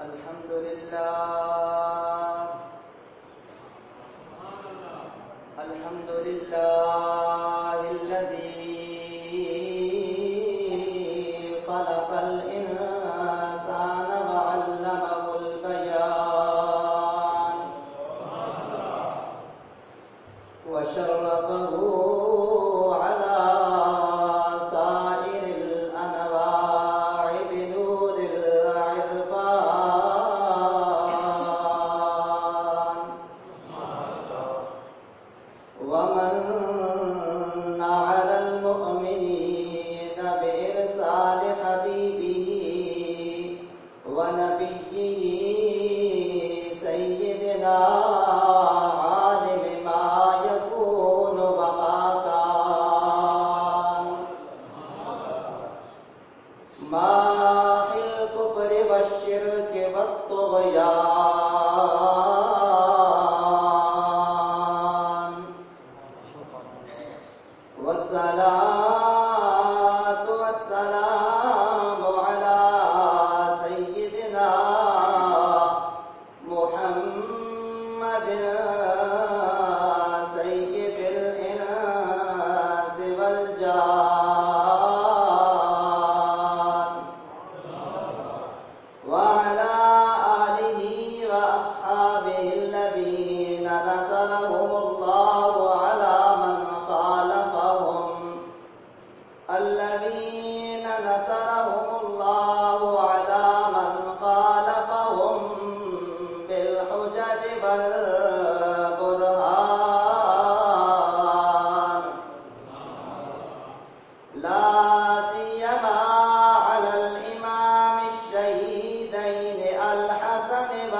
الحمد لله. الحمد لله.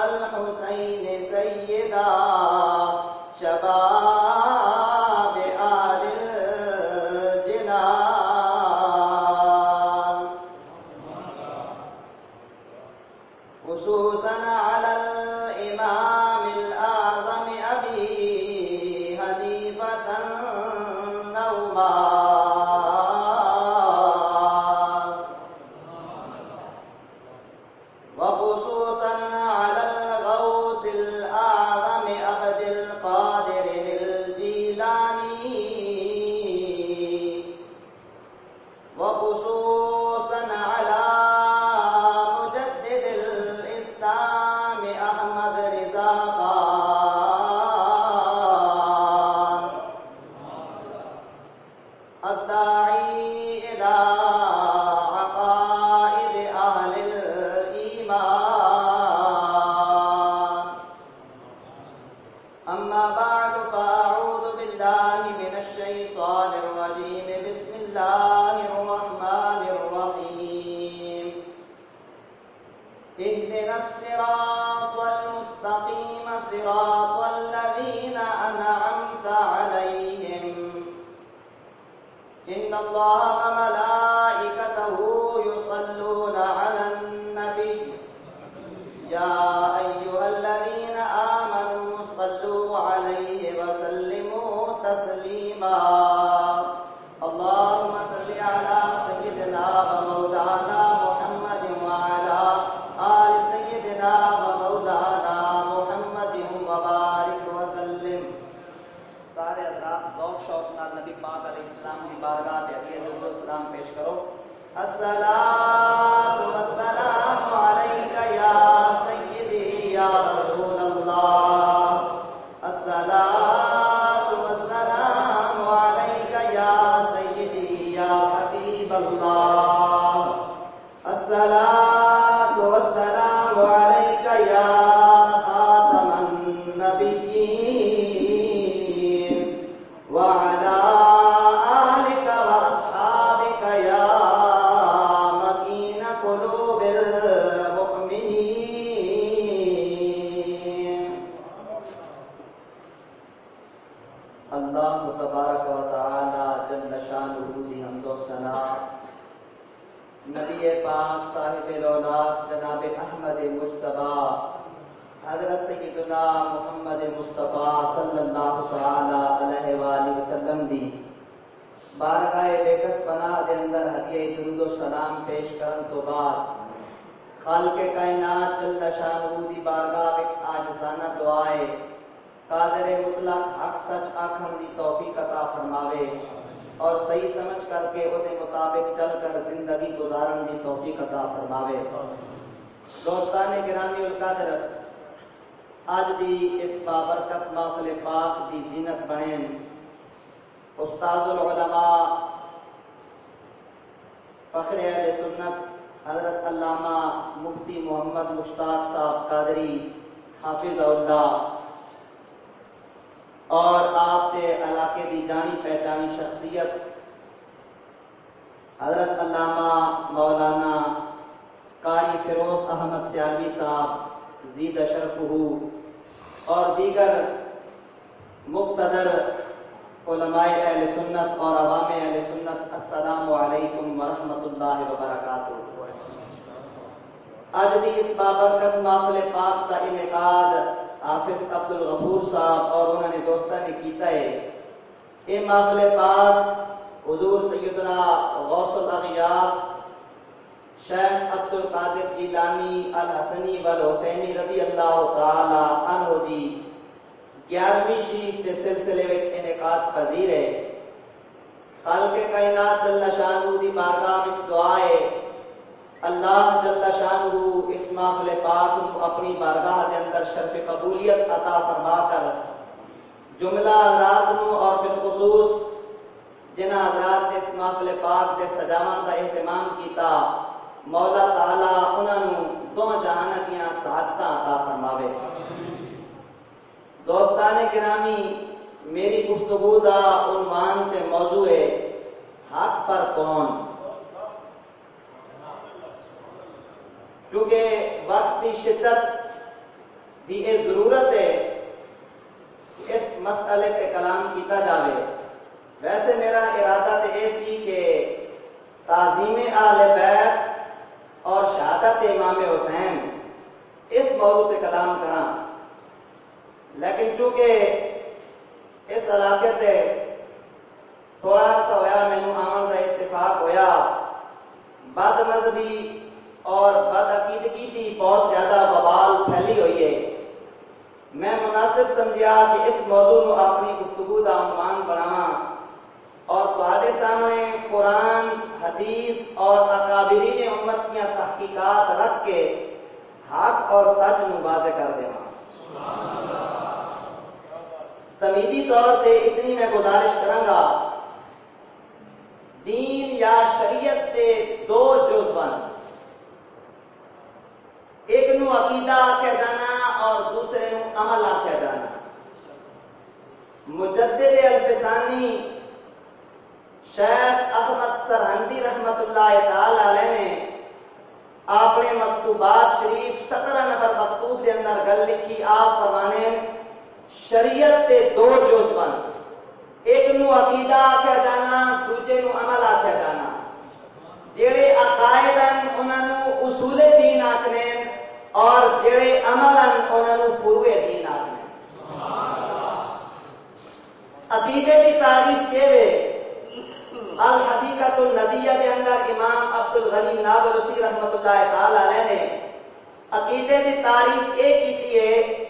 الحسن والحسين بابرکت محفل پاک دی زینت بنے استاد العلماء، فخر اہل سنت، حضرت علامہ مفتی محمد مشتاق صاحب قادری، حافظ اللہ۔ اور آپ کے علاقے کی جانی پہچانی شخصیت، حضرت علامہ مولانا قاری فیروز احمد سیالوی صاحب، زید اشرف اور دیگر مقتدر علماء اہل سنت اور عوام اہل سنت، السلام علیکم ورحمۃ اللہ وبرکاتہ۔ اج بھی اس بابرکت محفل پاک کا انعقاد حافظ عبد الغفور صاحب اور انہوں نے دوستہ نے کیتا ہے۔ یہ محفل پاک، حضور سیدنا غوث الاغیاس، شیخ عبد القادر جیلانی الحسنی والحسینی رضی اللہ تعالی عنہ دی گیارہویں شریف کے سلسلے میں انعقاد پذیر ہے۔ خالق کائنات جل شانہ دی بارگاہ وچ دعا ہے۔ اللہ جل شانہ اس محفل پاک کو اپنی بارگاہ کے اندر شرف قبولیت عطا فرما کر جملہ حضرات نو اور بالخصوص جنہ حضرات نے اس محفل پاک کے سجاون کا اہتمام کیتا۔ مولا تعالی انہوں دو جہان دیا سعادت عطا فرماوے۔ دوستان گرامی، میری گفتگو دا عنوان تے موضوع ہے حق پر کون؟ کیونکہ وقت کی شدت بھی یہ ضرورت ہے کہ اس مسئلے پہ کلام کیتا جاوے۔ ویسے میرا ارادہ تو یہ سی کہ تعظیم آل بیت اور شہادت امام حسین، اس موضوع پہ کلام کرا لیکن چونکہ اس علاقے سے تھوڑا سا ہوا مینو آمن کا اتفاق ہویا، بد مذہبی اور بد بدعقیدگی کی بہت زیادہ بوال پھیلی ہوئی ہے۔ میں مناسب سمجھا کہ اس موضوع کو اپنی گفتگو کا عنوان بناوا اور تھوڑے سامنے قرآن، حدیث اور اکابرین امت کی تحقیقات رکھ کے حق اور سچ نو واضح کر دیا تمیدی طور پہ اتنی میں گزارش کروں گا۔ دین یا شریعت کے دو جز بن۔ ایک نو عقیدہ آخیا جانا اور دوسرے نو عمل آخیا جانا۔ مجدد الفسانی شیخ احمد سرہندی رحمت اللہ تعالی علیہ نے اپنے مکتوبات شریف سترہ نمبر مکتوب کے اندر گل لکھی، آپ فرمانے شریعت کے دو جز بن۔ ایک نو عقیدہ آخیا جانا، دوجے نو عمل آخیا جانا۔ جڑے عقائد انہوں اصول دین آخنے اور جڑے عمل انہوں پوروے دین آخنے عقیدے کی تعریف کے الحقیقت الندیہ کے اندر امام عبد الغنی نابلسی رحمت اللہ تعالی علیہ نے عقیدے کی تعریف یہ کی ہے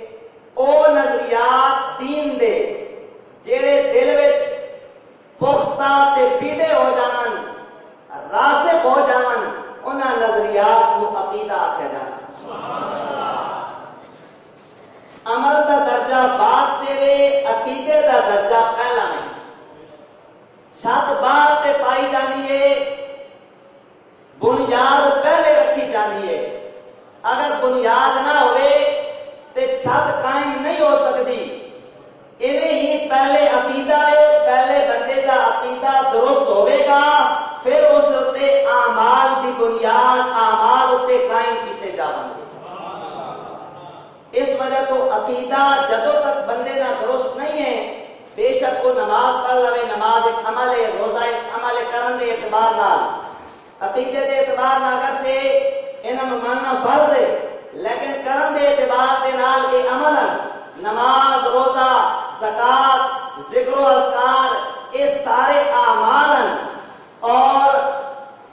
او نظریات دین دے جڑے دل وچ پختہ تے پیڑے ہو جان راسک ہو جان ان نظریات کو عقیدہ آخیا جانا عمل کا درجہ بعد سے عقیدے کا درجہ پہلا نہیں چھت باہر سے پائی جانی ہے بنیاد پہلے رکھی جانی ہے اگر بنیاد نہ چھت قائم نہیں ہو سکتی۔ انہیں ہی پہلے عقیدہ ہے، پہلے بندے کا عقیدہ درست ہوئے گا، پھر اس اتنے آمال کی بنیاد آمال اتنے قائم کیتے جا گے۔ اس وجہ تو عقیدہ جدوں تک بندے کا درست نہیں ہے، بے شک وہ نماز پڑھ لے نماز ایک عمل ہے روزہ ایک عمل ہے کرن دے اعتبار نال۔ عقیدے دے اعتبار نہ کر سے انہاں ماننا فرض ہے لیکن کرم دے اعتبار دے نال اے عمل، نماز، روزہ، زکات، ذکر و اذکار اے سارے اعمال اور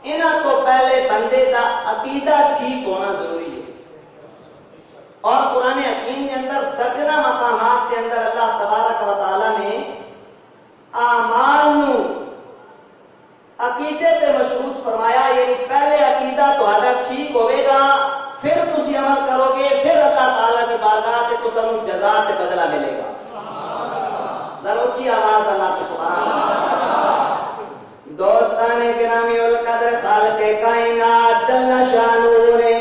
انہاں تو پہلے بندے دا عقیدہ ٹھیک ہونا ضروری ہے۔ اور قرآن حکیم کے اندر درجنا مقامات کے اندر اللہ تبارک و تعالی نے اعمال عقیدے تے مشروط بارگاہ تم جزا سے بدلہ ملے گا۔ ذروچی آواز اللہ کو دوستان گرامی القدر خالق کائنات جل شانو نے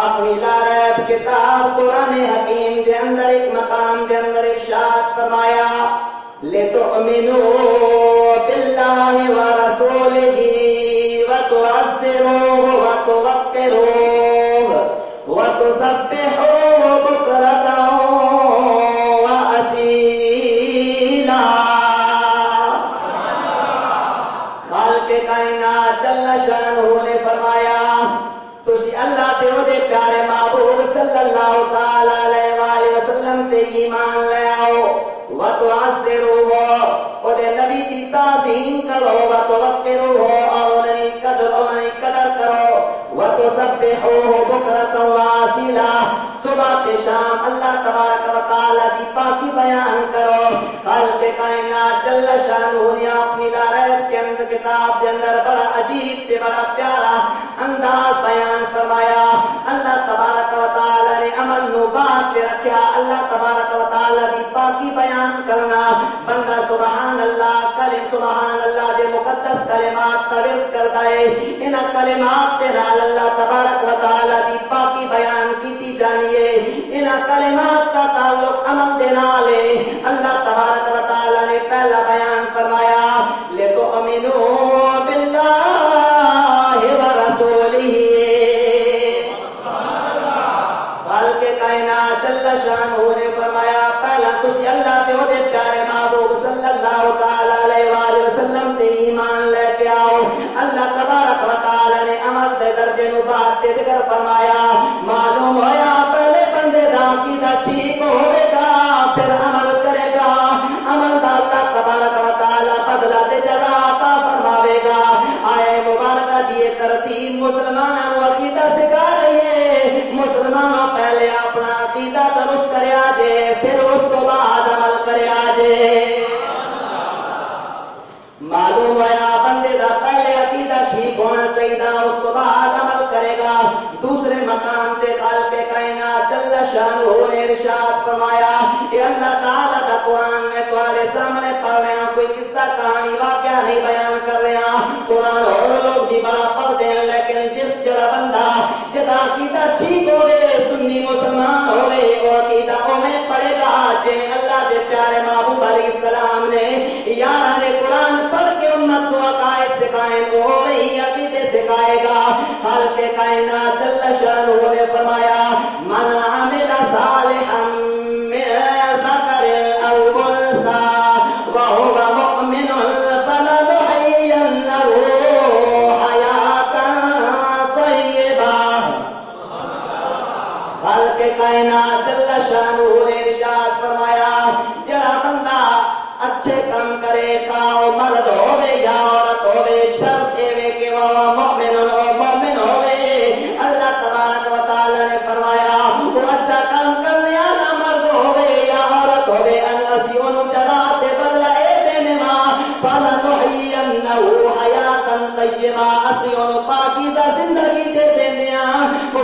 اپنی لارب کتاب قرآن حکیم دے اندر ایک مقام دے اندر ارشاد فرمایا لے تو امینو باللہ و رسولہ و تو عصرو و تو وقرو و کرو و تو وقرو ہو اور قدر او نبی بُكْرَةً کرو و تو صبح تے شام، اللہ تبارک و تعالی دی پاکی بیان کرو. خالق کائنات جل شانہ نے اپنی لارت کے اندر کتاب کے اندر بڑا عجیب تے بڑا پیارا انداز بیان فرمایا۔ اللہ تبارک و تعالی نے عمل نو بات تے رکھیا۔ اللہ تبارک و تعالی دی پاکی بیان کرنا۔ بندہ سبحان اللہ، کلم سبحان اللہ دے مقدس کلمات تبر کر دائے ان کلمات تے نال اللہ تبارک و تعالی دی پاکی بیان کیتی جانیے ان کلمات کا تعلق عمل دے نال ہے۔ اللہ تبارک و تعالی نے پہلا بیان فرمایا لے تو امینو درجے نو ذکر فرمایا، معلوم ہویا پہلے بندے دا عقیدہ ٹھیک ہوئے گا، پھر عمل کرے گا، عمل دا اللہ تبارک و تعالی بدلا دے جگہ عطا فرماوے گا۔ آئے مبارکہ دیے ترتیب مسلمانوں عقیدہ سکھا دوسرے مقام سے خال کے کائنات جل شان نے ارشاد فرمایا کہ اللہ تعالیٰ کا قرآن میں تمہارے سامنے پڑھ رہے ہیں کوئی قصہ، کہانی، واقعہ نہیں بیان کر رہے ہیں قرآن اور لوگ بھی بڑا پڑھتے ہیں، لیکن جس جڑا بندہ جدا عقیدہ ٹھیک ہوئے، سنی مسلمان ہوئے، وہ عقیدہ میں پڑھے گا۔ جن اللہ کے پیارے محبوب علیہ السلام نے، یار نے قرآن پڑھ امت کو عقائد سکھائے وہ وہی عقیدے سکھائے گا حال کے کائنات جل شانہ نے فرمایا، من میرا ساتھ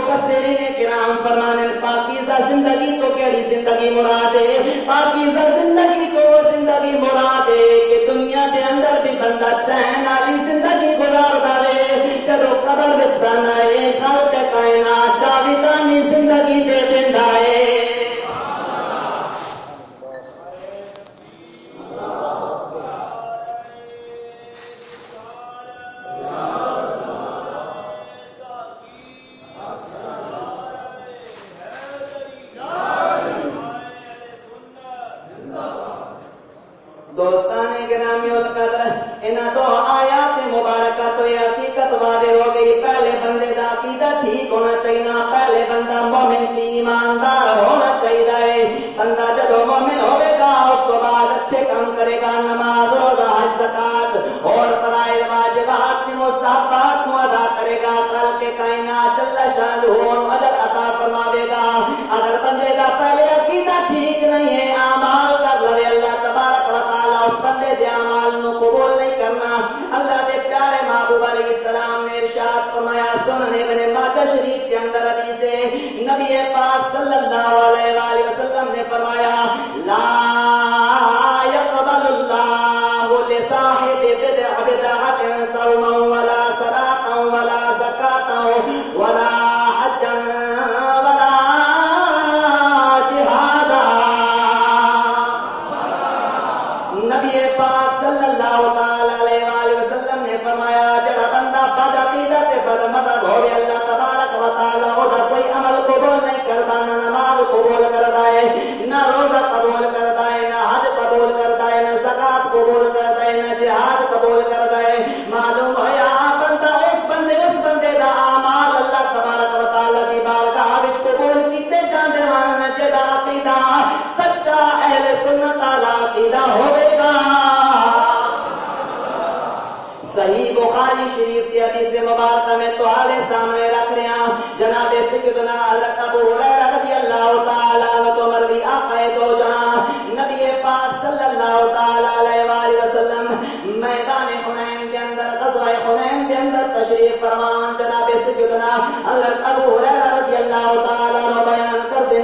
مفسرین کرام فرمانے پاکیزہ زندگی تو کیڑی زندگی مراد ہے۔ پاکیزہ زندگی تو زندگی مراد ہے کہ دنیا دے اندر بھی بندہ چین والی زندگی گزارتا رہے چلو قبر وچ بنا ہے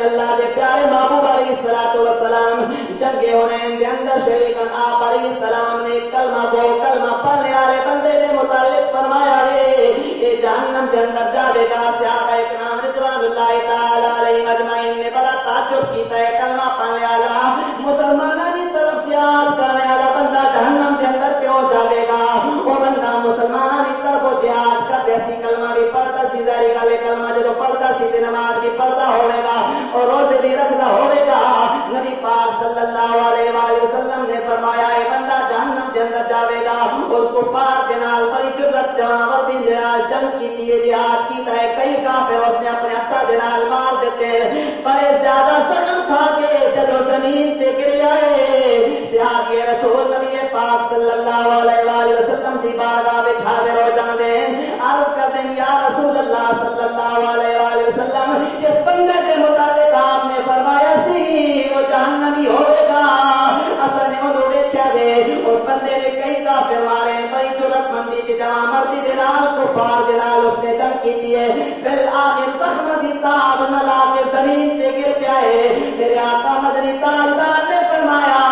اللہ دے پیارے محبوب علیہ الصلوۃ والسلام جنگ حنین دے اندر شریک آپ علیہ السلام نے کلمہ کو کلمہ پڑھنے والے بندے دے متعلق فرمایا ہے یہ جہنم دے اندر جاوے گا صحابہ کرام رضوان اللہ تعالی علیہ مجمعین نے بڑا تعجب کیتا ہے کلمہ پڑھنے والا۔ مسلمانوں دی طرف جہاد کرنے جہنم کے اندر کیوں جاوے گا؟ وہ بندہ مسلمانوں کی طرف جہاد کرتے سی کلمہ بھی پڑھتا سی ظاہر گل کلمہ جب پڑھتا سی نماز بھی پڑھتا ہوئے گا اور روزے بھی رکھتا ہوئے گا۔ نبی پاک صلی اللہ علیہ وآلہ وسلم نے فرمایا ہے بندہ جہنم کے اندر جاوے گا، اس کو پاک جنال بڑی جرت جوان وردی جنال جنگ کی دیئے جہاد کیتا ہے کئی کافر اس نے اپنے اپنا جنال مار دیتے۔ ہیں بڑے زیادہ سکم کھا کے جدو زمین تے گر جائے سیاگی رسول نبی پاک صلی اللہ علیہ وآلہ وسلم دی بارگاہ وچ حاضر ہو جاندے ہیں۔ عرض کر دیں یا رسول اللہ صلی اللہ علیہ وآلہ وسلم، جس بندے کے مطابق آپ نے فرمایا سی وہ جہنمی ہوئے گا۔ اصل نے انہوں دیکھا دے اس بندے نے کئی کافر مارے بڑی ضرورت مندی کی جمع مرضی دلال کو پار دلال اس نے جنگ کی دیے پھر آگے زخم دی تاب نہ لا کے زمین سے گر گیا ہے۔ میرے آقا مدنی تاجدار نے فرمایا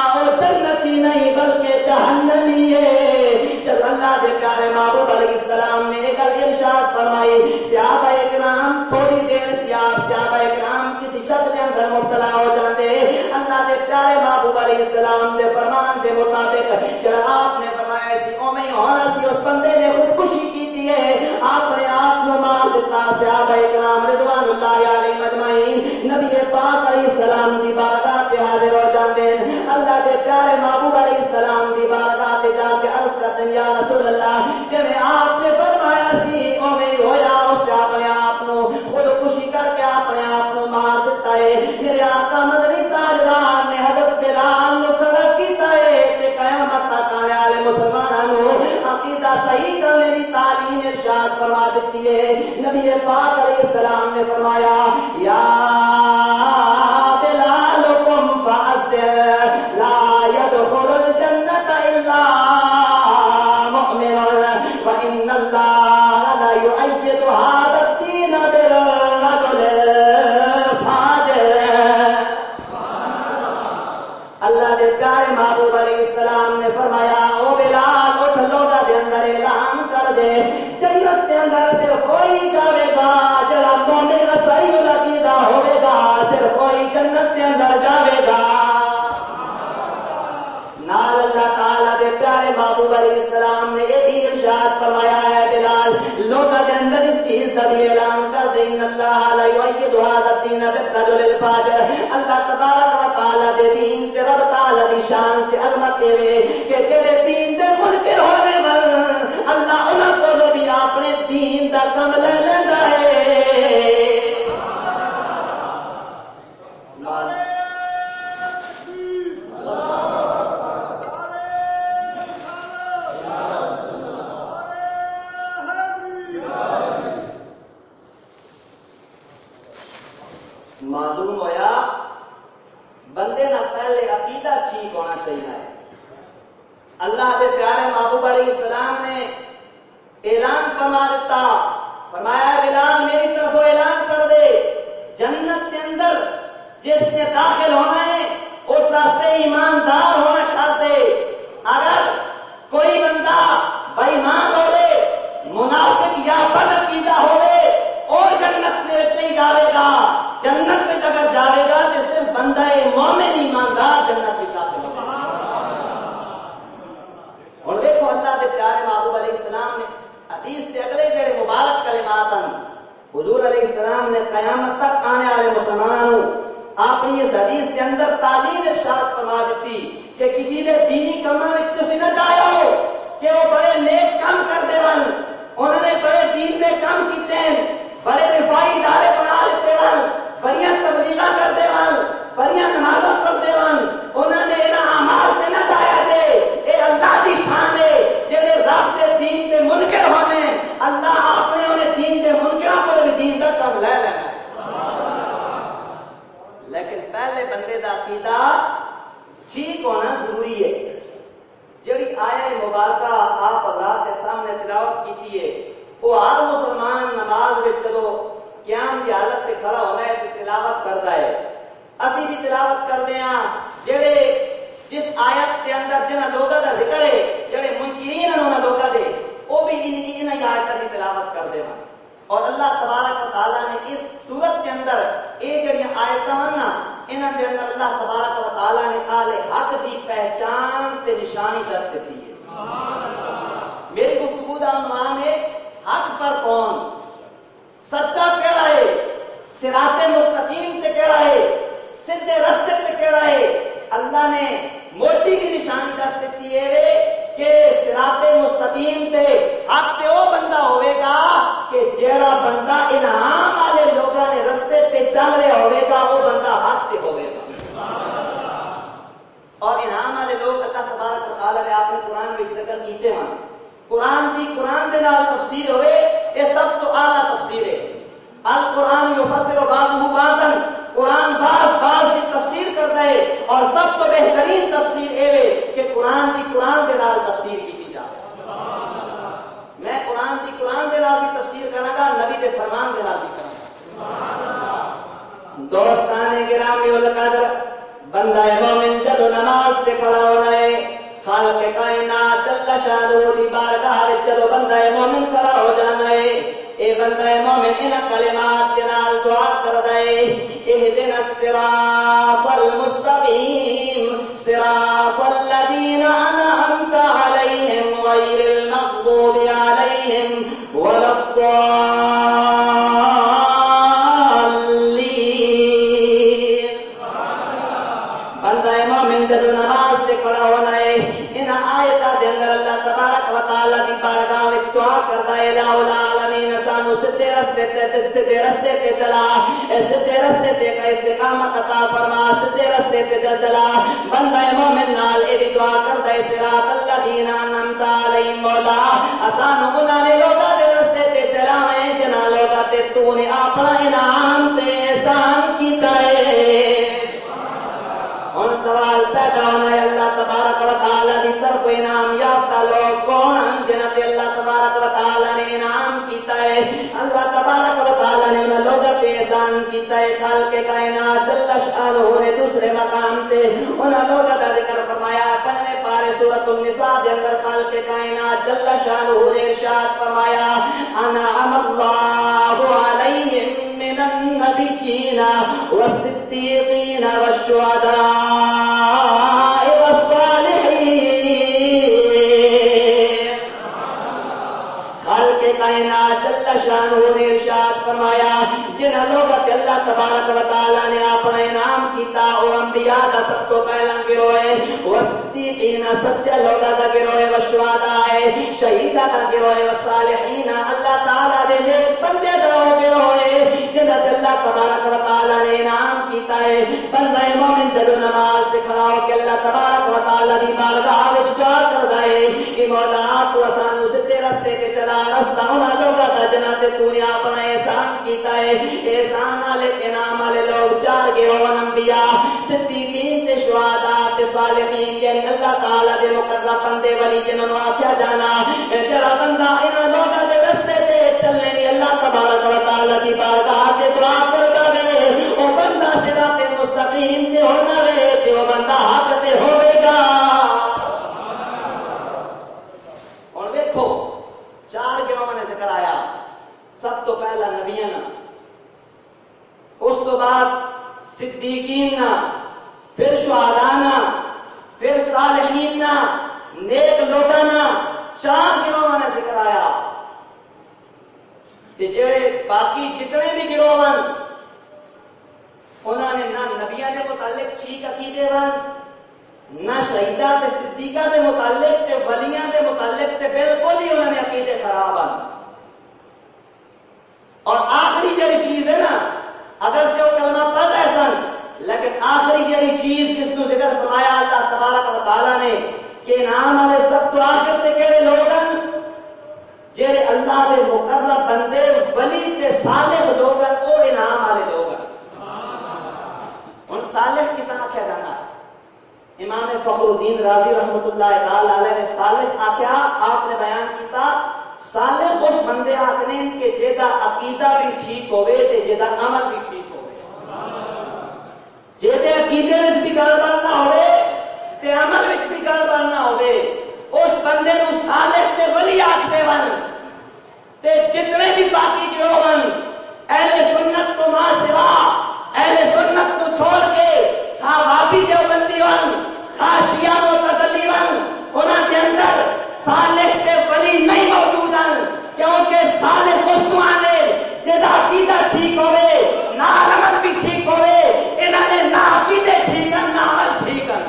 اللہ دے پیارے محبوب علیہ السلام نے ایک ارشاد فرمائی۔ صحابہ اکرام تھوڑی دیر سیاب صحابہ اکرام کسی شخص کے اندر مبتلا ہو جاتے اللہ دے پیارے محبوب علیہ السلام دے فرمان دے مطابق جب آپ نے فرمایا، ایسی او میں ہونا سی اس بندے نے خودکشی کی تھی۔ ہے آپ نے آپ کو مار دیتا صحابہ اکرام رضوان اللہ علیہ مجمعین نبی پاک علیہ السلام دی بارگاہ تے حاضر ہو جاندے اللہ دے پیارے محبوب علیہ السلام دی بارگاہ کے یا رسول اللہ، جویں آپ نے فرمایا سی او میں ہویا اس نے اپنے آپ نو خودکشی کر کے اپنے آپ نو مار دیتا ہے۔ میرے آقا مدنی تاجدار نے حضرت بلال نو کھڑا کیتا ہے تے قیامت تک آنے والے مسلمانوں نو عقیدہ صحیح کرنے کی تعلیم ارشاد فرما دیتی ہے۔ نبی پاک علیہ السلام نے فرمایا دے دین تے رب تعالی دی شان تے عظمت اے وے کہ جڑے دین دے منکر ہونے ول اللہ انہاں کو بھی اپنے دین دا کم لے لیندا ہے معلوم ہویا بندے نہ پہلے عقیدہ ٹھیک ہونا چاہیے اللہ کے پیارے محبوب علیہ السلام نے اعلان فرما دیتا فرمایا بلال میری طرف اعلان کر دے جنت کے اندر جس نے داخل ہونا ہے اس راستے ایماندار ہونا شرط ہے اگر کوئی بندہ بےمان ہوئے منافق یا بد عقیدہ ہوئے اور جنت میں نہیں جاوے گا جنت میں اگر جاوے گا تو صرف بندہ مومن ایماندار جنت میں داخل ہوگا اور دیکھو اللہ کے پیارے محبوب علیہ السلام نے حدیث سے اگلے جڑے مبارک کلمات ہیں حضور علیہ السلام نے قیامت تک آنے والے مسلمانوں اپنی اس حدیث کے اندر تعلیم ارشاد فرما دیتی کہ کسی نے دینی کما میں تھی نہ چاہے ہو کہ وہ بڑے نیک کام کر دے ون انہوں نے بڑے دین میں کام کیتے ہیں بڑے رفائی ادارے بنا لیتے ون بڑی تبلیغ کر دے ون بڑی نمازت پڑھ دے ون انہوں نے یہاں امال سے نہ چاہیا دے یہ اللہ کی شان ہے جہے رب کے دین کے منکر ہونے اللہ اپنے انہیں دین کے منکروں کو بھی دین کا کام لے لینا لیکن پہلے بندے کا عقیدہ ٹھیک ہونا ضروری ہے جڑی آیا مبارکہ آپ حضرات کے سامنے تلاوت کی ہے وہ ہر مسلمان نماز میں چلو قیام کی حالت سے کھڑا ہونا ہے تو تلاوت کرتا ہے اسی بھی تلاوت کرتے ہیں جڑے جس آیت کے اندر جنہ لوگوں کا ذکر ہے جڑے منکرین ہیں انہوں لوگوں کے وہ بھی ان کی آیت کی تلاوت کرتے ہیں اور اللہ تبارک و تعالیٰ نے اس صورت کے اندر یہ جڑی آیت ہیں نا انہوں کے اندر اللہ تبارک و تعالیٰ نے آلے حق کی پہچان تے نشانی دس دیتی ہے۔ میری گفتگو کا عنوان ہے، حق پر کون؟ سچا کہڑا ہے؟ سراط مستقیم تے کہڑا ہے؟ سیدھے رستے تے کہڑا ہے؟ اللہ نے موٹی کی نشانی دس دیتی ہے کہ سراط مستقیم تے حق تے وہ بندہ ہوئے گا کہ جیڑا بندہ انعام والے لوگوں نے رستے تے چل رہا ہوئے گا، وہ بندہ حق تے ہوئے گا۔ اور انعام والے لوگ اللہ تبارک تعالی نے اپنے قرآن میں ذکر کیتے ہیں۔ قرآن دی قرآن دے نال کے کائنات اللہ شان ہونے دوسرے مقام سے انہیں لوگوں کا ذکر فرمایا۔ پہلے پارے سورت النساء کے اندر خالق کائنات جل شان ہونے ارشاد فرمایا، انا اللہ نے ارشاد فرمایا، جنہ لوگوں کے اللہ تبارک و تعالی نے اپنا انعام کیتا، او انبیاء دا سب تو پہلا گروہ ہے وصدیقین سچے لوگوں دا گروہ ہے وشہداء ہے، شہیداں دا گروہ ہے وصالحین اللہ تعالی دے نیک بندے دا گروہ ہے جن اللہ تبارک و تعالی نے انعام کیتا ہے بندہ مومن جب نماز سے کھڑا ہو کے اللہ تبارک و تعالی دی بارگاہ وچ دعا کردا ہے کہ مولا تو سانو سیدھے رستے تے چلا رستہ انہاں لوگاں دا جنہ تے تو نے اپنا احسان کیتا ہے، احسان والے انعام والے لوگ چار گروہ انبیاء، صدیقین تے شہداء تے صالحین یعنی اللہ تعالی دے مقرب بندے، ولی جنہاں نو آکھیا جانا جڑا بندہ انہاں لوگاں تبارک و تعالی کی بارگاہ سے دعا کرتا رہے بندہ صراط مستقیم تے ہونا رہے تے بندہ حق تے گا اور دیکھو چار گروہ نے ذکر آیا سب تو پہلا نبیاں اس تو بعد صدیقین پھر شہدانا پھر صالحین نیک لوٹانا چار گروہ نے ذکر آیا کہ جڑے باقی جتنے بھی گروہ بن انہوں نے نہ نبیا کے متعلق ٹھیک عقیدے بن نہ شہیدہ تے صدیقہ کے متعلق تے ولیاں کے متعلق تے بالکل ہی انہوں نے عقیدے خراب بن اور آخری جڑی چیز ہے نا اگر سے وہ کلمہ پڑھ رہے سن، لیکن آخری جڑی چیز جس کو ذکر فرمایا اللہ تبارک و تعالیٰ نے، کہ انعام والے سب تو آخر سے کہڑے لوگ ہیں؟ جہے اللہ کے مقرر بندے ولی تے صالح لوگ وہ انعام والے لوگ ہیں۔ ہوں صالح کس آخیا جانا؟ امام فخر الدین راضی رحمت اللہ تعالی علیہ نے صالح آخیا آپ نے بیان کیتا، صالح اس بندے آخنے کہ جہاں عقیدہ بھی ٹھیک ہوئے تے جہاں عمل بھی ٹھیک ہوئے۔ جہے عقیدے بھی گل بات نہ ہوئے تے عمل وچ بھی گل بننا ہوے اس بندے نو صالح تے ولی آکھتے ون تے جتنے بھی باقی گروہ اہل سنت تو ماں سوا، اہل سنت تو چھوڑ کے ہاں بابی جو بندی ون ہاں شیعہ متزلی ون انہاں کے اندر صالح تے ولی نہیں موجود ہیں کیونکہ صالح اس کو آنے جہاں عقیدہ ٹھیک ہوئے نہ عمل بھی ٹھیک ہوئے انہوں نے نہ عقیدے ٹھیک ہیں نہ عمل ٹھیک ہیں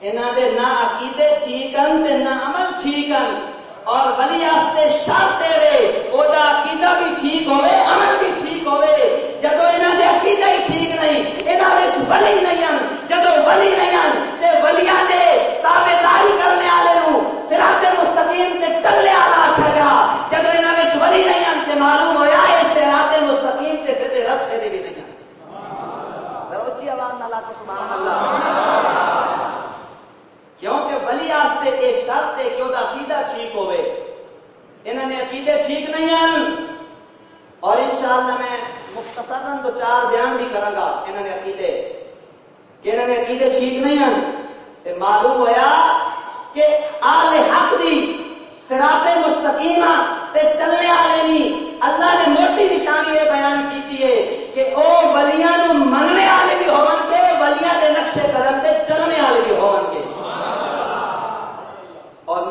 انہوں دے نہ عقیدے ٹھیک ہیں نہ عمل ٹھیک اور ولی آستے شرط دے وہ عقیدہ بھی ٹھیک ہوئے، عمل بھی ٹھیک ہوئے۔ جدو انہوں دے عقیدہ ہی ٹھیک نہیں یہاں ولی نہیں ہیں جدو ولی نہیں ہیں تے ولیاں دے تابے داری کرنے والے نو سراط مستقیم تے چلنے والا آخر گیا جدو انہوں ولی نہیں ہیں تے معلوم ہوا ہے سراط مستقیم تے سیدھے رستے دے بھی نہیں ہیں اچھی آواز نہ لا سبحان اللہ کیونکہ ولی آستے یہ شرط ہے کہ وہ عقیدہ ٹھیک ہوئے۔ انہوں نے عقیدے ٹھیک نہیں ہیں اور انشاءاللہ میں مختصر دو چار بیان بھی کروں گا انہوں نے عقیدے۔ کہ انہوں نے عقیدے ٹھیک نہیں ہیں تو معلوم ہوا کہ آل حق دی سراط مستقیمہ تے چلنے والے نہیں اللہ نے موٹی نشانی یہ بیان کی ہے کہ او ولیاں نو مننے والے بھی ہون گے، ولیاں دے نقشے قدم تے چلنے والے بھی ہون گے۔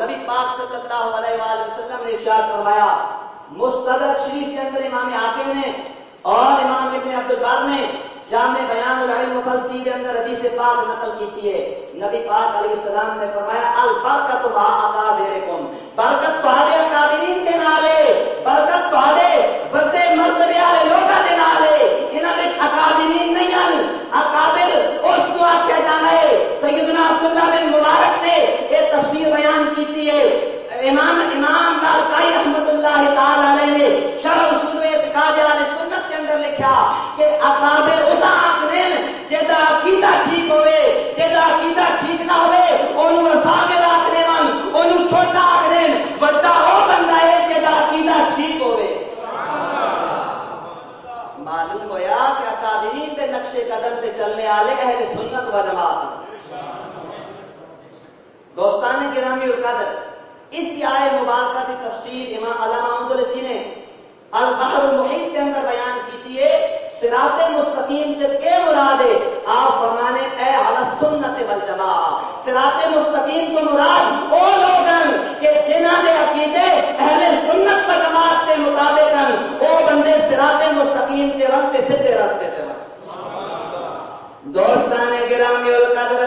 نبی پاک صلی اللہ علیہ وآلہ وسلم نے ارشاد فرمایا، مستدرک شریف کے اندر امام حاکم نے اور امام ابن عبد البر نے جامع بیان العلم مفلسی کے اندر حدیث پاک نقل کیتی ہے نبی پاک علیہ السلام نے فرمایا، البرکت ما اکابرکم برکت تہاڈے اکابرین دے نالے، برکت تہاڈے بڑے مرتبے والے لوکاں دے نالے۔ انہاں وچ اکابرین نہیں ہیں اکابر اس کو آکھیا جانا ہے، سیدنا عبداللہ بن مبارک نے یہ تفسیر بیان امام امام لالکائی رحمت اللہ تعالی علیہ نے شرح اصول اعتقاد علی سنت کے اندر لکھا کہ اکابر اس آخنے جدا عقیدہ ٹھیک ہوئے جدا عقیدہ ٹھیک نہ ہوئے انہوں اصابر آخنے من انہوں چھوٹا آخنے بڑا وہ بندہ ہے جدا عقیدہ ٹھیک ہوئے۔ معلوم ہویا کہ اکابرین کے نقشے قدم سے چلنے والے اہل سنت و جماعت دوستان گرامی القدر اس آئے مبارکہ کی تفسیر امام علامہ محمد السی نے البحر المحیط کے اندر بیان کی ہے سراط مستقیم سے کے مراد ہے؟ آپ فرمانے، اے علی سنت والجماع سراط مستقیم کو مراد وہ لوگ کہ جنہاں نے عقیدے اہل سنت و جماعت کے مطابق وہ بندے سراط مستقیم کے وقت سیدھے راستے سے دوستان گرامی القدر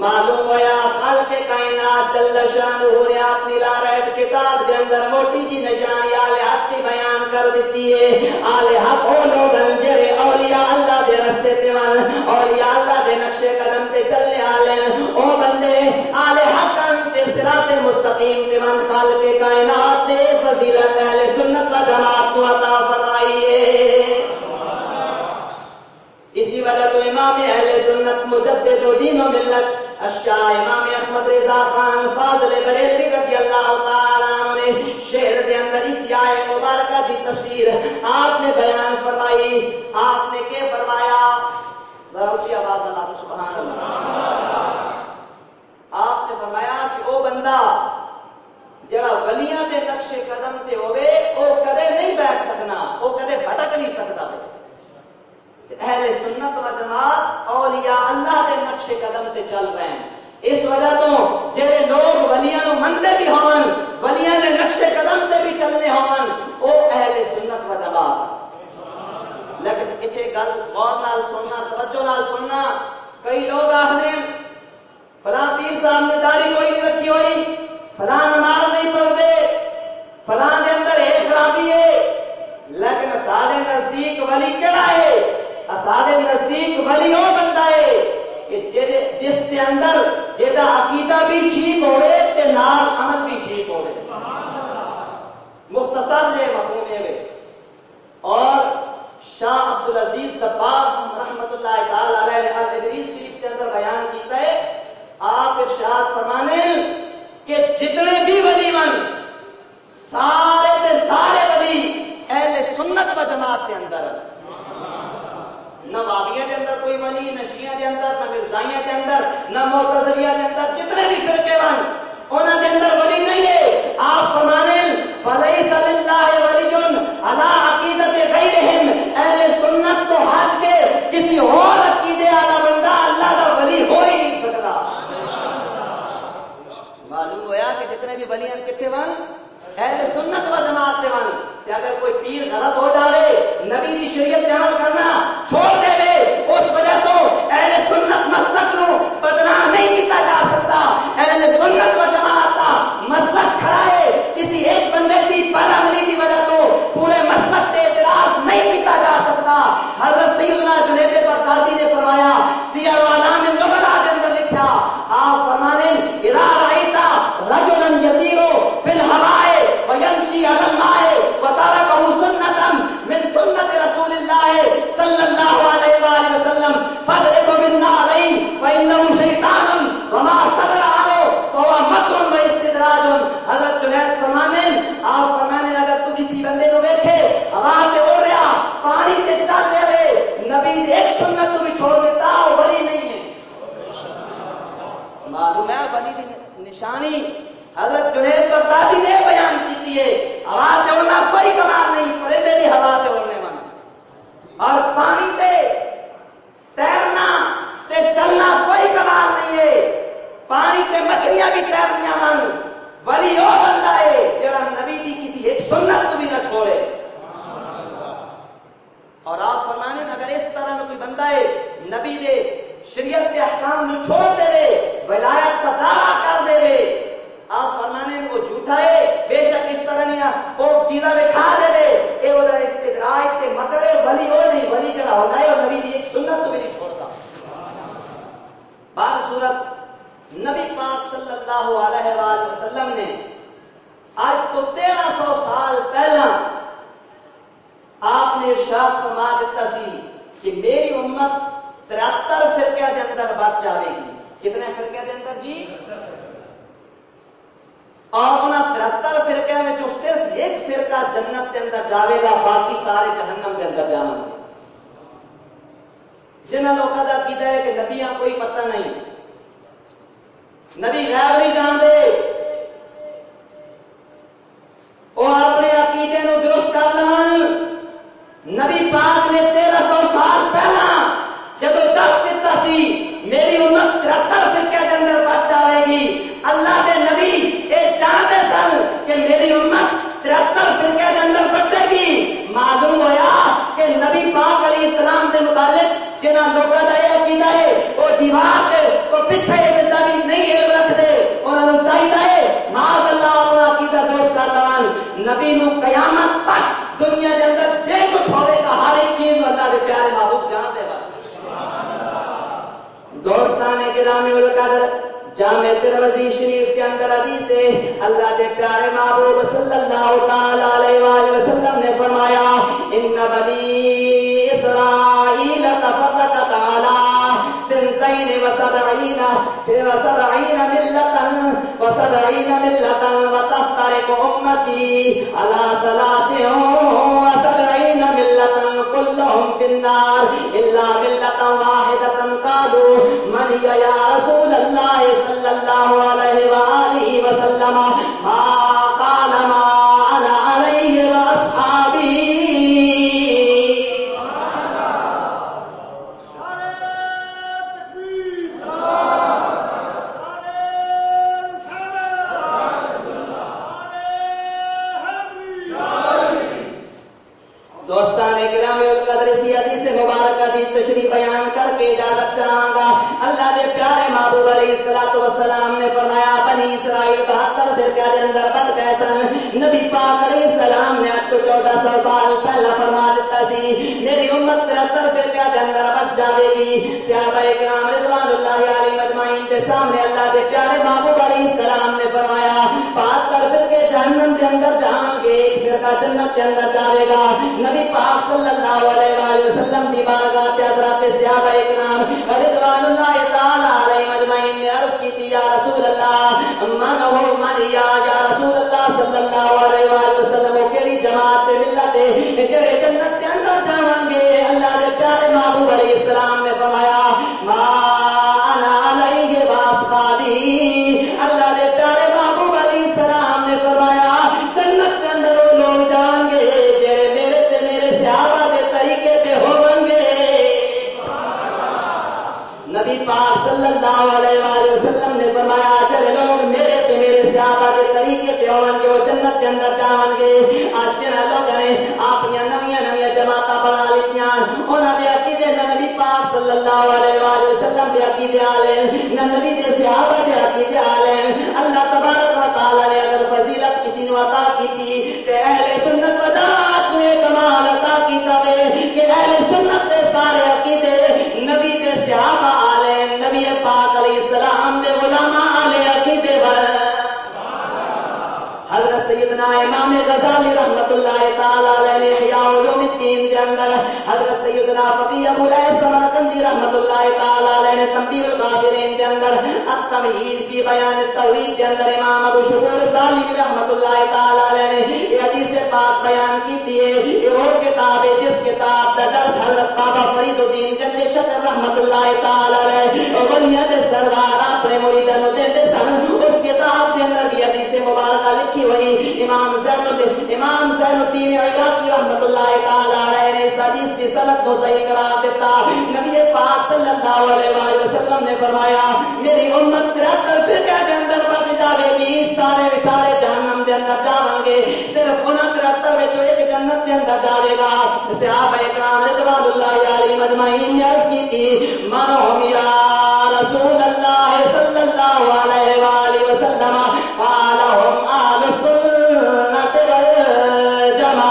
معلوم ہوا کل کے کائنات جل شان ہو رہا اپنی لارٹ کتاب کے اندر موٹی جی نشانی آل حق کی بیان کر دیتی ہے۔ آل حق ہو لوگ جڑے اولیاء اللہ دے رستے تے ون اولیاء اللہ دے نقشے قدم تے چلنے والے او بندے آل حق تے صراط مستقیم مستقیم تمن خال کائنات دے فضیلت اہل سنت و جماعت کو عطا فرمائیے۔ اسی وجہ تو امام اہل سنت مجدد و دین و ملت، اشاہ امام احمد رضا خان، فاضل بریلوی رضی اللہ تعالیٰ عنہ نے شہر دے اندر اس آئے مبارکہ کی تفسیر آپ نے بیان فرمائی۔ آپ نے کیا فرمایا؟ ذرا اسی آواز اللہ سبحان اللہ آپ نے فرمایا کہ وہ بندہ جڑا ولیاں دے نقشے قدم تے ہوئے وہ کدے نہیں بیٹھ سکنا وہ کدے بھٹک نہیں سکتا اہل سنت و جماعت اولیاء اللہ دے نقشے قدم تے چل رہے ہیں اس وجہ تو جہے لوگ ولیاں نو منتے بھی ہون ولیاں نے نقشے قدم تے بھی چلنے ہون وہ اہل سنت و جماعت لیکن اتنے گل غور نال سننا توجہ نال سننا کئی لوگ آخر فلاں پیر صاحب نے داڑھی کو نہیں رکھی ہوئی فلاں نماز نہیں پڑھتے فلاں دے اندر یہ خرابی ہے لیکن سارے نزدیک ولی کہڑا ہے سارے نزدیک ولی وہ بندہ ہے کہ جس کے اندر جہاں عقیدہ بھی ٹھیک ہوئے تے نال عمل بھی ٹھیک ہوئے۔ مختصر جے مفہوم ہے اور شاہ عبد العزیز دباب رحمت اللہ تعالی علیہ نے الدریس شریف کے اندر بیان کیتا ہے، آپ ارشاد فرمانے کہ جتنے بھی ولی من سارے تے سارے ولی اہل سنت و جماعت کے اندر۔ نہ وادیاں کے اندر کوئی ولی، نہ شیعہ کے اندر، نہ مرزائیاں کے اندر، نہ موتزریہ کے اندر، جتنے بھی فرقے ون انہوں کے اندر ولی نہیں ہے۔ آپ فرمانے فلئی صلی اللہ ولی جن اللہ عقیدت غیرہم اہل سنت کو ہٹ کے کسی اور عقیدے والا بندہ اللہ کا ولی ہو ہی نہیں سکتا۔ معلوم ہوا کہ جتنے بھی ولی ہیں، کتنے ون؟ اہل سنت و جماعت ون۔ کہ اگر کوئی پیر غلط ہو جائے نبی کی شریعت عمل کرنا چھوڑ دے گے اس وجہ تو اہل سنت مسلک نو بدنام نہیں کیتا جا سکتا۔ اہل سنت و جماعت کا مسلک کھڑا ہے، کسی ایک بندے کی بدعملی کی وجہ تو پورے مسلک سے اعتراض نہیں کیتا جا سکتا۔ حضرت ترمذی شریف کے اندر حدیث ہے، اللہ کے پیارے محبوب صلی اللہ تعالی علیہ وآلہ وسلم نے فرمایا، ان بنی اسرائیل تفرقت تعالی سنتین و سنتين و سبعین ملتن وسبعين ملة وتفترق أمتي على ثلاث وسبعين ملة كلهم في النار إلا ملة واحدة قالوا من هي يا رسول الله صلى الله عليه وآله وسلم ما قال دی تشریح بیان کر کے اجازت چاہاں گا۔ اللہ دے پیارے محبوب علیہ الصلوۃ والسلام نے فرمایا، بنی اسرائیل 72 فرقہ دے اندر بد گئے سن نبی پاک علیہ السلام نے اب تو 1400 سال پہلا فرما دیتا سی، میری امت 73 فرقہ دے اندر بچ جاوے گی۔ صحابہ اکرام رضوان اللہ علیہ مجمعین کے سامنے اللہ دے پیارے محبوب علیہ السلام نے فرمایا پاک 72 کے جہنم کے اندر جہاں گے ایک فرقہ جنت کے اندر جاوے گا۔ نبی پاک صلی اللہ علیہ وآلہ وسلم کی بارگاہ کے حضرات صحابہ اکرام رضوان اللہ تعالی علیہ مجمعین نے عرض کی تھی، یا رسول اللہ، من ہو، من یا گے کے اندر جاون گے آج جنہ لوگوں نے اپنی نویاں نویاں جماعت بنا لیتیاں انہاں دے عقیدے نبی پاک صلی اللہ علیہ وآلہ وسلم دے عقیدے آلے نہ نبی دے صحابہ دے عقیدے آلے اللہ تبارک و تعالی نے اگر فضیلت کسی نو عطا کیتی، تے اہل سنت و جماعت کو یہ کمال عطا کیتا ہے کہ اہل سنت دے سارے عقیدے نبی دے صحابہ آلے نبی پاک علیہ السلام دے علماء آلے حضرت سیدنا امام غزالی رحمت اللہ تعالی علیہ نے احیاء علوم الدین کے اندر حضرت سیدنا فقی ابو الحیث سمرقندی رحمت اللہ تعالی علیہ نے تنبیہ الغافرین کے اندر التمہید فی بیان التوحید کے اندر امام ابو شکور سالی رحمت اللہ تعالی علیہ نے یہ حدیث پاک بیان کی تھی، یہ وہ کتاب ہے، جس کتاب کا درس حضرت بابا فرید الدین جلد شکر رحمت اللہ تعالی علیہ ولیت سردار اپنے مریدن دیتے سن اس کتاب کے اندر بھی حدیث مبارکہ لکھی ہوئی امام زین الدین امام زین الدین عراقی رحمت اللہ تعالی علیہ نے اس حدیث کی سند کو صحیح قرار دیتا۔ نبی پاک صلی اللہ علیہ وآلہ وسلم نے فرمایا، میری امت ترہتر فرقہ کے اندر بچ جاوے گی، سارے سارے جہنم کے اندر جاون گے۔ صرف انہاں ترہتر میں جو ایک جنت کے اندر جاوے گا صحابہ اکرام، رضوان اللہ علیہ مجمعین نے عرض کی تھی، منو یا رسول اللہ صلی اللہ علیہ وآلہ وسلم، قال هم اهل السنة والجماعة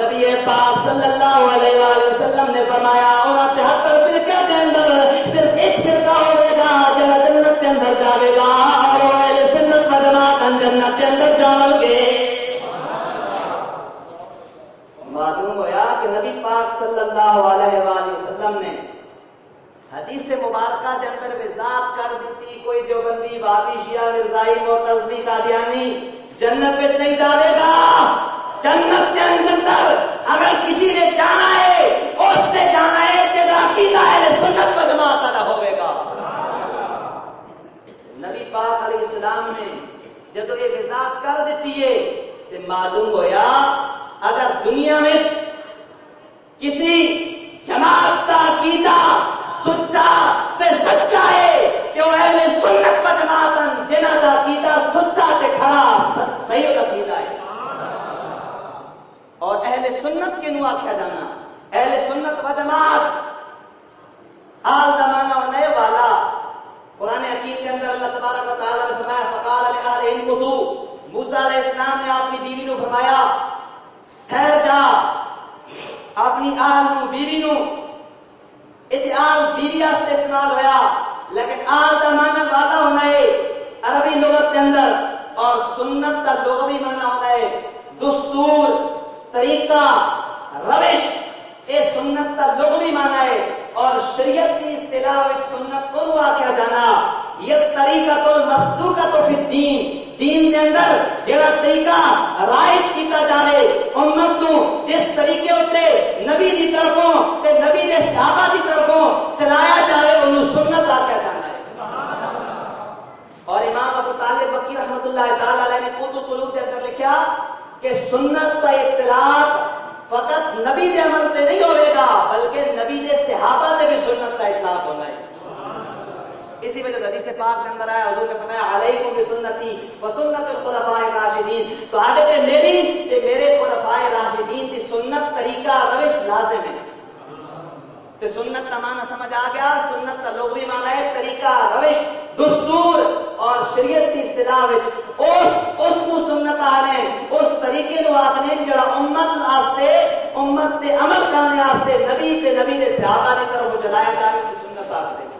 نبی پاک صلی اللہ علیہ وآلہ وسلم نے فرمایا اور تہتر فرقہ کے اندر صرف ایک فرقہ ہوئے گا جنت کے اندر جاوے گا۔ جنت کے اندر جاؤ گے۔ معلوم ہوا کہ نبی پاک صلی اللہ علیہ وآلہ وسلم نے حدیث مبارکہ کے اندر وضاحت کر دیتی، کوئی دیوبندی بابی شیعہ، مرزائی، معتزلی، قادیانی، جنت میں نہیں جاوے گا۔ جنت کے اندر اگر کسی نے جانا ہے، اس سے جانا ہے کہ عقیدہ ہے سنت و جماعت والا ہوئے گا نبی پاک علیہ السلام نے جب یہ وضاحت کر دیتی ہے تو معلوم ہویا اگر دنیا میں کسی جماعت کا عقیدہ سچا تے سچا ہے کہ وہ اہل سنت و جماعت جنہ کا عقیدہ سچا تے کھڑا صحیح عقیدہ ہے۔ اور اہل سنت کے نو آخیا جانا۔ اہل سنت و جماعت آل زمانہ ہونے والا۔ قرآن حکیم کے اندر اللہ تبارک و تعالیٰ نے فرمایا ان کو موسیٰ علیہ السلام نے اپنی بیوی کو فرمایا ٹھہر جا، اپنی آل نو، بیوی نو اتحال بیوی واسطے استعمال ہویا لیکن آج کا معنی والا ہونا ہے، عربی لغت کے اندر، اور سنت کا لغوی معنی ہونا ہے، دستور، طریقہ، روش، یہ سنت کا لغوی معنی ہے۔ اور شریعت کی اصطلاح سنت کو کیا جانا۔ یہ طریقہ تو مزدور کا تو پھر دین دین کے اندر جڑا طریقہ رائج کیتا جائے امت نو جس طریقے اتنے نبی کی طرفوں تے نبی کے صحابہ کی طرفوں چلایا جائے انہوں سنت آخیا جانا ہے۔ اور امام ابو طالب بکی رحمت اللہ تعالی علیہ نے قوت قلوب کے اندر لکھا کہ سنت کا اطلاق فقط نبی کے عمل سے نہیں ہوئے گا، بلکہ نبی کے صحابہ سے بھی سنت کا اطلاق ہونا ہے۔ اسی وجہ سے حدیث پاک کے اندر آیا، حضور نے فرمایا، علیکم بسنتی و سنت الخلفاء الراشدین۔ تو آگے تے میری تے میرے خلفاء راشدین کی سنت طریقہ، روش لازم ہے۔ تے سنت کا معنی سمجھ آ گیا، سنت کا لغوی معنی ہے طریقہ، روش۔ دستور اور شریعت کی اصطلاح وچ اس اس کو سنت آ رہے اس طریقے نو آخنے جڑا امت واسطے، امت تے عمل کرنے واسطے نبی تے نبی دے صحابہ نے طرف چلایا جائے سنت آخر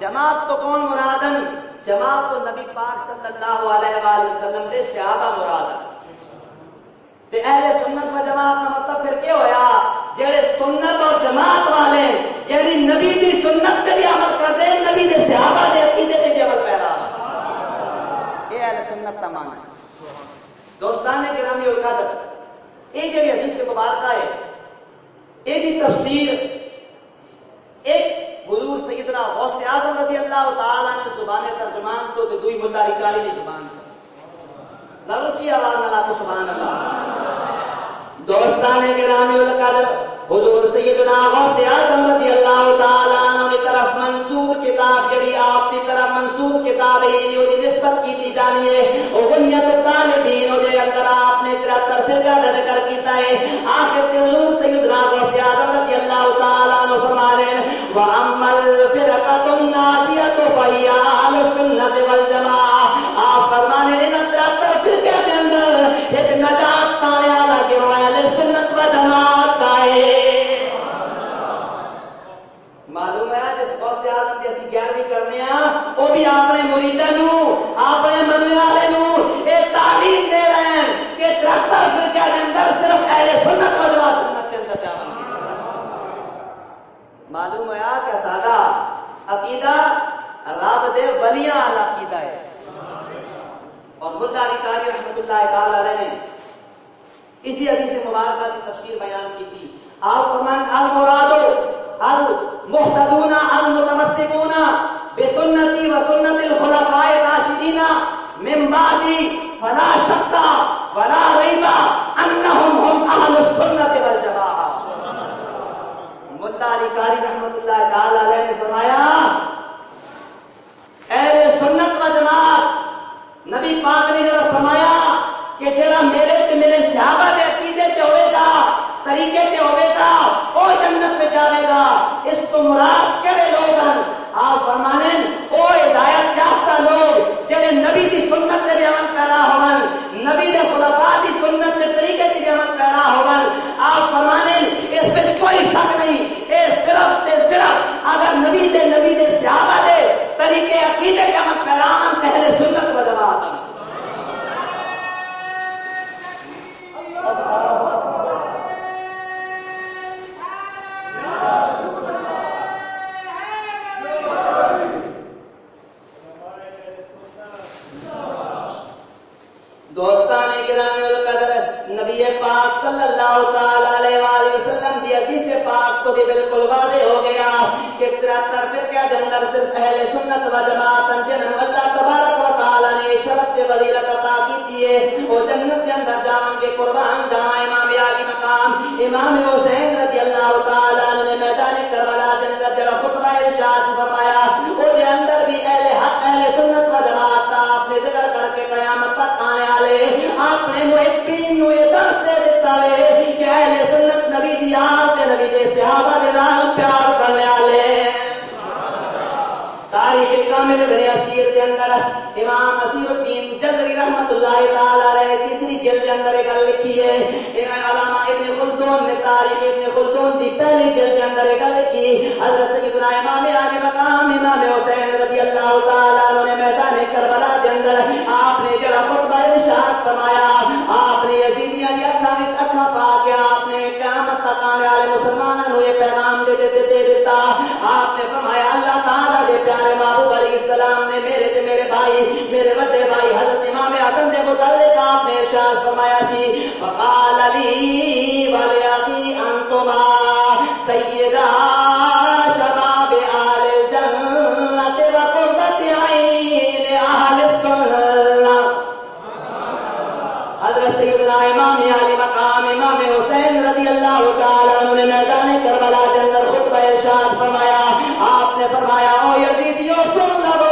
جماعت تو کون مرادن؟ جماعت تو نبی پاک صلی اللہ علیہ وآلہ وسلم دے صحابہ مرادن۔ تے اہل سنت و جماعت کا مطلب پھر کیا ہویا؟ جڑے سنت اور جماعت والے یعنی نبی دی سنت کے بھی عمل کرتے ہیں، نبی دے صحابہ دے عقیدے سے بھی عمل پیرا یہ اہل سنت کا معنی ہے۔ دوستان نے گرامی اور قدر یہ جڑی حدیث کے مبارکہ ہے، یہ دی تفسیر ایک حضور سیدنا غوث اعظم رضی اللہ تعالیٰ نے زبان ترجمان تو کہ دوئی ملا کاری دی زبان تو۔ ضرور آواز نہ کو سبحان اللہ۔ دوستان گرامی القدر، حضور سیدنا غوث اعظم رضی اللہ تعالیٰ عنہ کی طرف منصور کتاب جڑی آپ کی طرف منصور کتاب ہے یعنی یہ دی نسبت کی تھی جانی ہے۔ او بنیت طالبین دے اندر آپ نے 73 فرقہ کا ذکر کیتا ہے۔ آخر تے حضور سیدنا غوث اعظم رضی اللہ تعالیٰ عنہ فرما رہے ہیں، وَأَمَّا الْفِرْقَةُ النَّاجِيَةُ فَهِيَ أَهْلُ السُّنَّةِ وَالْجَمَاعَةِ اپنے مریداں اپنے مننے والے یہ تعلیم دے رہے ہیں کہ 73 فرقے کے اندر صرف اہل سنت و جماعت سنت کے اندر جانا معلوم ہوا کہ سادہ عقیدہ رب دے ولیاں والا عقیدہ ہے۔ اور ملا علی قاری رحمت اللہ تعالی علیہ نے اسی حدیث مبارکہ کی تفسیر بیان کی تھی۔ آپ فرمان المرادو المحتدون المتمسکون بسنتی و سنت الخلفاء الراشدین من بعدی فلا شک ولا ریب انہم هم اہل السنت والجماعہ۔ ملا علی قاری رحمت اللہ تعالی علیہ نے فرمایا اہل سنت و جماعت، نبی پاک نے جڑا فرمایا کہ جڑا میرے تے میرے صحابہ دے عقیدے تے ہوئے گا، طریقے تے ہوئے گا، وہ جنت میں جاوے گا، اس کو مراد کہڑے لوگ ہیں؟ آپ فرمانے، او ہدایت یافتہ لوگ جڑے نبی دی سنت تے عمل پیرا ہون نبی دے خلفاء دی سنت تے طریقے تے عمل پیرا ہون آپ فرمانے، اس وچ کوئی شک نہیں، اے صرف تے صرف، اگر نبی دے نبی دے صحابہ دے طریقے عقیدے تے عمل پیرا ہون پہلے سنت و جماعت دوستان گرامی القدر نبی پاک صلی اللہ تعالی علیہ وآلہ وسلم دی حدیث پاک تو بھی بالکل واضح ہو گیا کہ ترہتر فرقہ کے اندر صرف اہل سنت و جماعت جنم اللہ تبارک و تعالی نے شرط کے وزیرت عطا کی تھی وہ جنت کے اندر جامن کے قربان جہاں امام علی مقام، امام حسین رضی اللہ تعالی نے میدان کربلا کے اندر جڑا خطبہ ارشاد فرمایا وہ تاریخ کامل اسیر کے اندر امام اسیر الدین جزری رحمت اللہ تعالی علیہ تیسری جلد کے اندر ایک لکھی ہے۔ امام علامہ ابن خلدون نے تاریخ ابن خلدون دی پہلی جلد کے اندر ایک لکھی۔ حضرت سیدنا امام علی مقام امام حسین رضی اللہ تعالی عنہ نے میدان کربلا کے اندر آپ نے جڑا خطبہ ارشاد فرمایا، آپ دے دے دے دیتا آپ نے فرمایا، اللہ تعالی دے پیارے محبوب علیہ السلام نے میرے تے میرے بھائی، میرے بڑے بھائی، حضرت امام اعظم دے متعلق آپ نے ارشاد فرمایا تھی۔ فقال علی ولیاتی انتما، سیدہ امام علی مقام امام حسین رضی اللہ تعالیٰ نے میدان کربلا کے ارشاد فرمایا، آپ نے فرمایا، او یزیدیو سن لو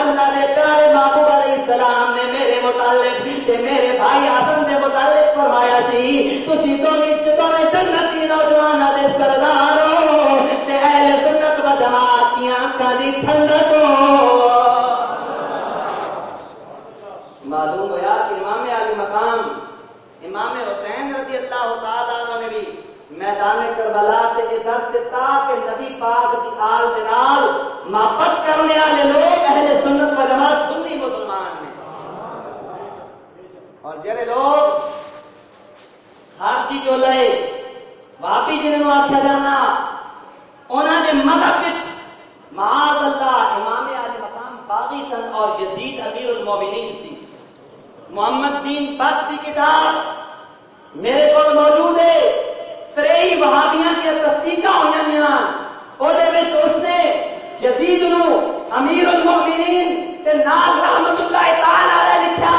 اللہ نے پیارے محبوب علیہ السلام نے میرے متعلق تے میرے بھائی حسن کے متعلق فرمایا سی، تسی تو وچ تو جنتی نوجوان دے سردار ہو۔ تے اہل سنت و جماعت کی آنکھاں دی ٹھنڈک ہو۔ معلوم ہوا کہ امام علی مقام، امام حسین رضی اللہ تعالیٰ عنہ نے بھی میدان کربلا سے یہ دس دیتا کہ نبی پاک کی آل کے نال محبت کرنے والے لوگ اہل سنت و جماعت سنی مسلمان ہیں۔ اور جڑے لوگ خارجی جو لیے واپی جنہوں آخیا جانا انہوں نے مذہب وچ معاذ اللہ، امام علی مقام باغی سن اور یزید امیر المومنین سی۔ محمد دین بخت کی کتاب میرے کو موجود ہے۔ تری وہابیاں دیا تصدیق ہوئی وچ اس نے جزید نو، امیر المؤمنین، تے ناز رحمت اللہ تعالی علیہ لکھا۔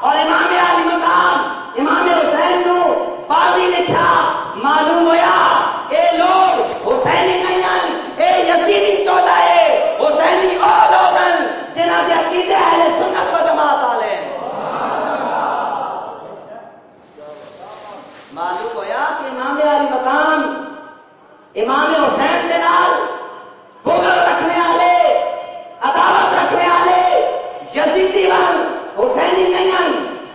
اور امام علی مقام امام حسین نو باغی لکھا معلوم ہویا اے لوگ حسینی نہیں ہیں اے یزیدی تو لائے حسینی او لوگن جنہاں دے عقیدے اہل سنت و جماعت والے ہیں معلوم ہوا کہ امام علی مقام امام حسین کے نال بغل رکھنے والے عدالت رکھنے والے یزیدی ون حسینی نہیں ہیں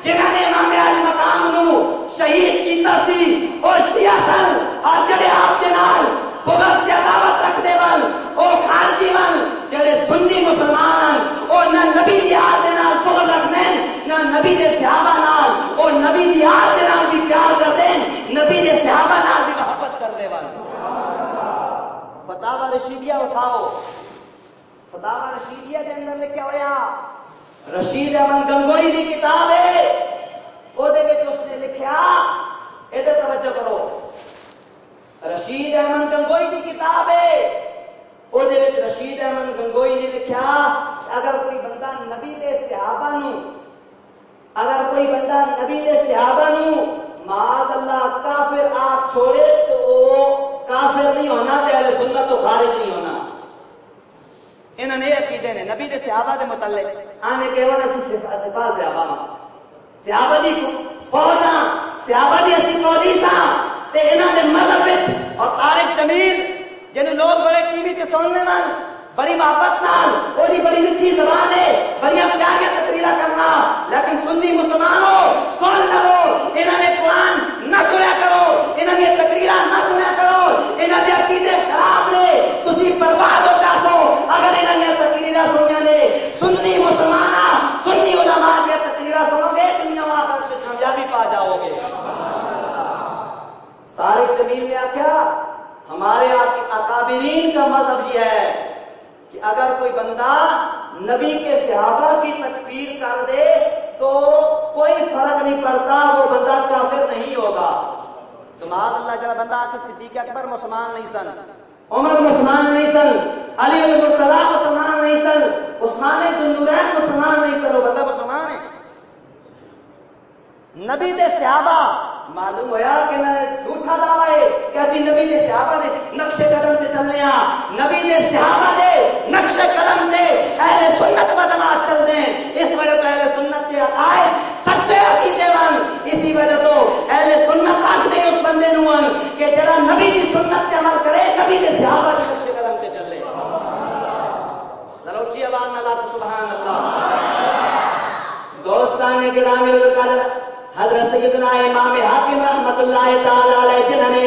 جنہوں نے امام علی مقام نو شہید کیتا سی اور شیعہ سن اور جڑے آپ کے نال بغل سے عدالت رکھتے ون او خارجی ون جڑے سنی مسلمان ہیں او نہ نبی دی آل دے نال بغل رکھنے نہ نبی دے صحابہ نال او نبی دی آل دے نال بھی پیار کر کرتے نبی دے صحابہ نال بھی محبت کرنے والے۔ فتاوا رشیدیہ اٹھاؤ۔ فتاوا رشیدیہ کے اندر لکھا ہوا رشید احمد گنگوئی کی کتاب ہے۔ وہ اس نے لکھا یہ توجہ کرو۔ رشید احمد گنگوئی کی کتاب ہے۔ وہ رشید احمد گنگوئی نے لکھا، اگر کوئی بندہ نبی دے صحابہ نو اگر کوئی بندہ نبی دے صحابہ نو معاذ اللہ کافر آپ چھوڑے تو وہ کافر نہیں ہونا تے اہل سنت تو خارج نہیں ہونا۔ انہوں نے عقیدے نے نبی دے صحابہ دے متعلق آنے کے ون اسی صفا صحابہ ماں صحابہ جی دی فوجاں، صحابہ دی اسی فوجی پولیساں تے انہاں دے مذہب وچ اور طارق جمیل جن لوگ بڑے ٹی وی تے سننے ون بڑی محبت نال بڑی بڑی میٹھی زبان ہے، بڑی پیاریاں تقریرا کرنا۔ لیکن سنی مسلمانوں، سن لو انہوں نے قرآن نہ سنیا کرو انہوں نے تقریرا نہ سنیا کرو انہوں نے عقیدے خراب نے۔ تھی برباد ہو چاہو اگر انہوں نے تقریرا سنیا نے سنی مسلمان سنی علماء دیا تقریرا سنو گے دنیا وہاں سے کامیابی پا جاؤ گے طارق جمیل نے آخیا ہمارے اکابرین کا مذہب یہ ہے کہ اگر کوئی بندہ نبی کے صحابہ کی تکفیر کر دے تو کوئی فرق نہیں پڑتا وہ بندہ کافر نہیں ہوگا۔ معاذ اللہ جڑا بندہ کے صدیق اکبر مسلمان نہیں سن۔ عمر مسلمان نہیں سن علی المرتضی مسلمان نہیں سن عثمان جنورین مسلمان نہیں سن وہ بندہ مسلمان ہے۔ نبی دے صحابہ معلوم ہوا کہ میں جھوٹا دعوی ہے کہ ابھی نبی دے صحابہ دے نقش قدم سے چلنے آ نبی دے صحابہ دے نقش قدم سے اہل سنت و چل دیں اس وجہ تو اہل سنت کے عقائد سچے عقیدے ون اسی وجہ تو اہل سنت آختے اس بندے نو کہ جڑا نبی دی سنت سے عمل کرے، نبی دے صحابہ دے نقش قدم سے چلے۔ لروچی آباد اللہ سبحان اللہ۔ دوستان گرامی القدر حضرت سیدنا امام حاکم رحمت اللہ تعالی علیہ جنہوں نے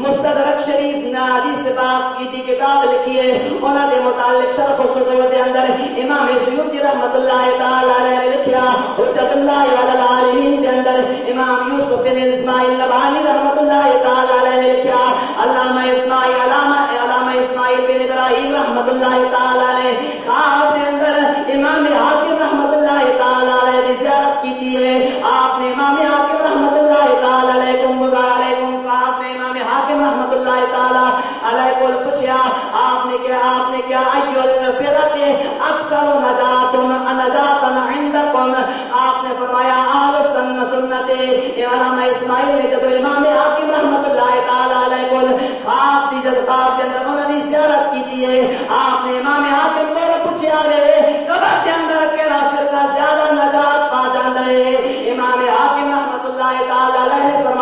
مستدرک شریف نے حدیث سے کی تھی کتاب لکھی ہے، انہوں نے متعلق شرف و صدور دے اندر امام سیوطی رحمت اللہ تعالی علیہ نے لکھیا، حجت اللہ علی العالمین دے اندر امام یوسف بن اسماعیل نبانی رحمت اللہ تعالی علیہ نے لکھیا، علامہ اسماعیل، علامہ علامہ اسماعیل بن ابراہیم رحمت اللہ تعالی علیہ خواب دے اندر امام حاکم آپ کے اندر انہوں نے زیارت کی تھی آپ نے امام حاکم کو پوچھا گئے، قبر کے اندر کہڑا فرقہ زیادہ نجات پا جانا ہے۔ امام حاکم رحمت اللہ تعالی علیہ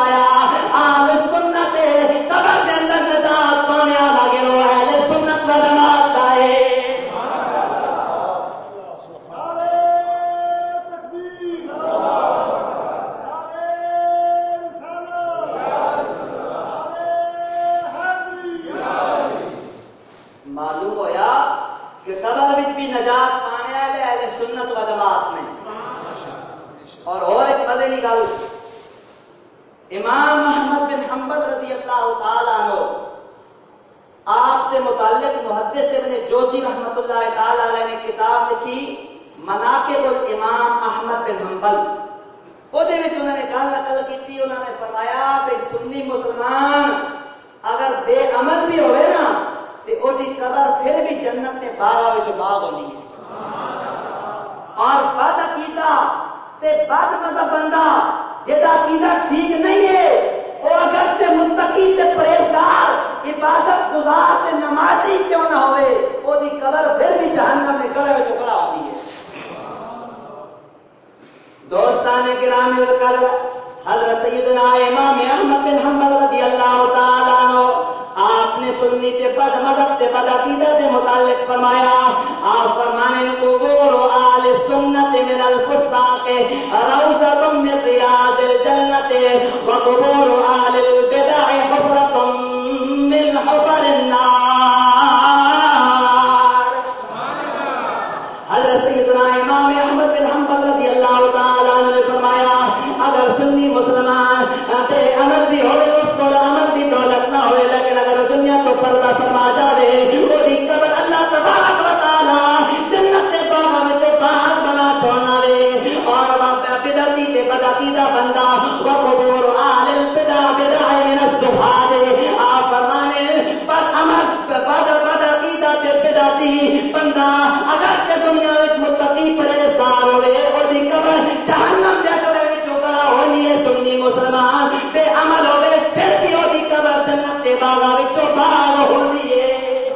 بدعتی بندہ، اگر سے دنیا میں متقی پرہیزگار ہوئے اور دی قبر جہنم دے قبر وچ بڑا ہونی ہے، سنی مسلمان، بے عمل ہوئے پھر بھی وہ دی قبر جنت دے باغ وچ باغ ہونی ہے۔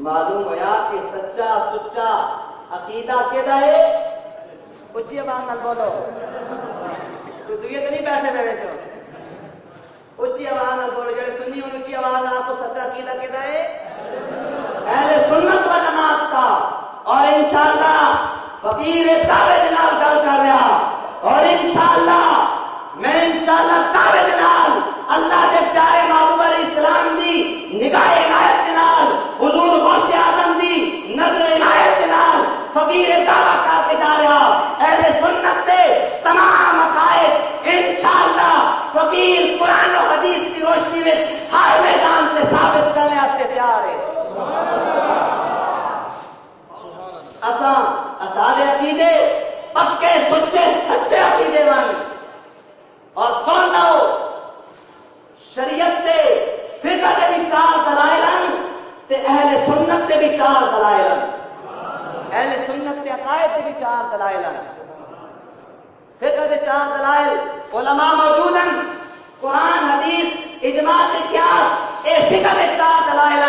معلوم ہوا کہ سچا سچا عقیدہ کہدا ہے؟ اچھی آواز نال بولو۔ کوئی دویے تو نہیں بیٹھے میرے چو اچھی آواز نال بولو جڑے سنی ہوں اچھی آواز آپ کو سچا عقیدہ کہدا ہے اہل سنت و جماعت کا۔ اور انشاءاللہ فقیر دعوے جناب گل کر رہا۔ اور انشاءاللہ میں انشاءاللہ دعوے جناب اللہ کے پیارے محبوب علیہ السلام دی نگاہ عنایت کے حضور غوث اعظم دی نظر عنایت کے فقیر دعویٰ کر کے جا رہا۔ اہل سنت دے تمام عقائد انشاءاللہ فقیر قرآن و حدیث کی روشنی میں ہر میدان سے ثابت کرنے واسطے تیار ہے اساں اسانے عقیدے، پکے، سچے سچے عقیدے ون اور سن لو، شریعت دے فقہ دے بھی چار دلائل تے اہل سنت دے بھی چار دلائل اہل سنت دے عقائد دے بھی چار دلائل فقہ دے چار دلائل علماء موجود ہیں۔ قرآن، حدیث، اجماع سے کیا اے فقہ دے چار دلائل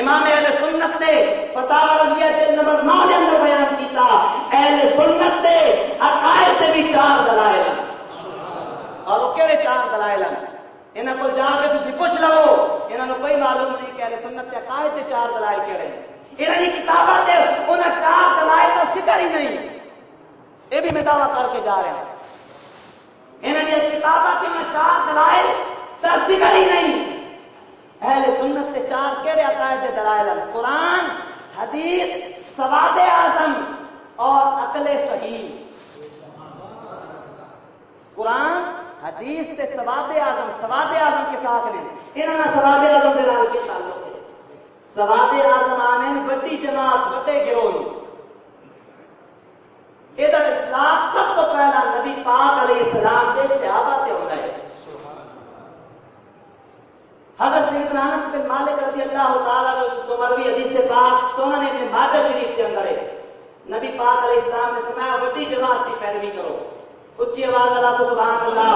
امام اہل سنت نے فتح رضویہ جلد نمبر نو کے اندر بیان کیتا۔ اہل سنت نے عقائد سے بھی چار دلائل اور وہ کہڑے چار دلائل ہیں؟ انہوں کو جا کے تھی پوچھ لو۔ انہوں نے کوئی معلوم نہیں کہ اہل سنت کے عقائد سے چار دلائل کہڑے ہیں۔ انہوں نے کتابیں انہیں چار دلائل کا فکر ہی نہیں۔ یہ بھی میں دعویٰ کر کے جا رہا ہوں انہوں نے کتابیں کہ میں چار دلائل تصدیق ہی نہیں۔ اہل سنت سے چار کہڑے عقائد دلائل ہیں۔ قرآن، حدیث، سواد اعظم اور عقل صحیح۔ قرآن، حدیث سے سواد اعظم سواد اعظم کے ساتھ نے انہوں نے سواد اعظم کے نام کے تعلق ہے سواد اعظم آنے بڑی جماعت، بڑے گروہ۔ یہ اطلاق سب تو پہلا نبی پاک علیہ السلام کے صحابہ سے ہوتا ہے۔ حضرت سیدنا انس بن مالک رضی اللہ تعالیٰ کو مروی حدیث پاک سونا نے ماجہ شریف کے اندر ہے۔ نبی پاک علیہ السلام نے فرمایا بڑی جماعت کی پیروی کرو۔ اچھی آواز اللہ تو سبحان اللہ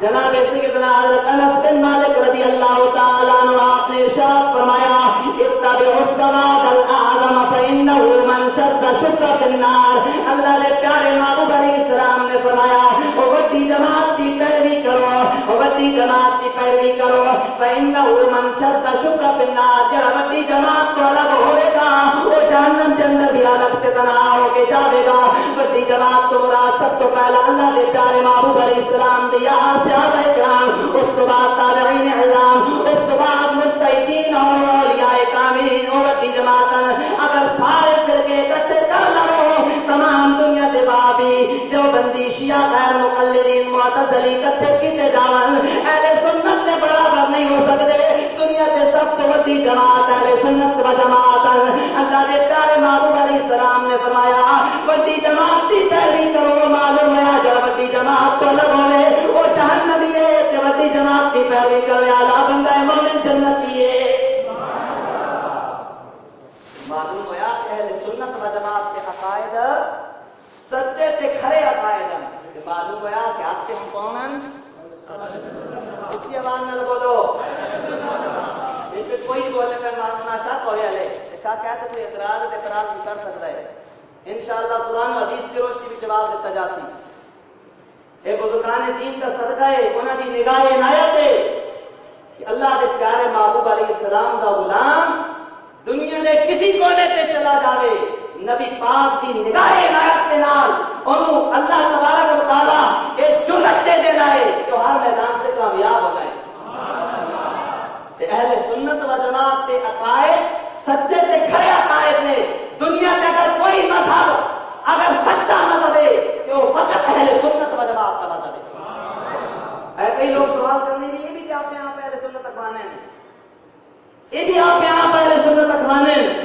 جناب سیدنا حضرت انس بن مالک رضی اللہ تعالیٰ عنہ آپ نے ارشاد فرمایا اتبع الصراط الاعظم فانه من شد شد في اللہ نے پیارے محبوب علیہ السلام نے فرمایا، او جماعت کی پیروی کرو، او جماعت کی پیروی کرو فانه من شد شد في النار۔ جڑا بڑی جماعت تو الگ ہوے گا وہ جہنم کے اندر بھی الگ سے تنہا ہو کے جاوے گا۔ بڑی جماعت تو مراد سب تو پہلا اللہ کے پیارے محبوب علیہ السلام دیا صحابہ کرام اس کے بعد تابعین اعلام اس کے بعد مستحدین اور اولیاء کاملین۔ اور کی جماعت دنیا کے جو بندی شیعہ غیر مقلدین معتزلی اکٹھے کیتے جاون اہل سنت نے برابر نہیں ہو سکتے۔ دنیا کے سب سے بڑی جماعت اہل سنت و جماعت اللہ کے پیارے محبوب علیہ السلام نے فرمایا، بڑی جماعت کی پیروی کرو، معلوم ہے جو بڑی جماعت تو الگ ہوئے وہ جہنمی ہے کہ بڑی جماعت کی پیروی کرے آلہ بندہ مومن جنتی ہے معلوم ہوا کہ اہل سنت و جماعت کے عقائد سچے تے کھڑے عقائد ہیں معلوم ہوا کہ آپ کے ہم کون ہیں؟ اسی آواز نہ بولو۔ اس پہ کوئی بولنے کا معلوم شک ہو گیا لے شک ہے تو کوئی اعتراض اعتراض بھی کر سکتا ہے۔ انشاءاللہ قرآن و حدیث کی روشنی بھی جواب دیتا جا سی۔ اے بزرگان دین کا صدقہ ہے انہوں کی نگاہ عنایت ہے کہ اللہ کے پیارے محبوب علیہ السلام کا غلام دنیا کے کسی کونے سے چلا جاوے۔ نبی پاک کی نگاہ عنایت کے نال انہوں اللہ تبارک و تعالی ایک جرت دے دے رہا ہے جو ہر میدان سے کامیاب ہو گئے۔ اہل سنت و جماعت کے عقائد سچے سے کھڑے عقائد نے دنیا کے اگر کوئی مذہب اگر سچا مذہب ہے کہ وہ فقط اہل سنت و جماعت کا مذہب ہے۔ کئی لوگ سوال کرنے کے لیے بھی کہ آپ یہاں پہ اہل سنت اخوانے ہیں؟ یہ بھی آپ یہاں پہ اہل سنت اخوانے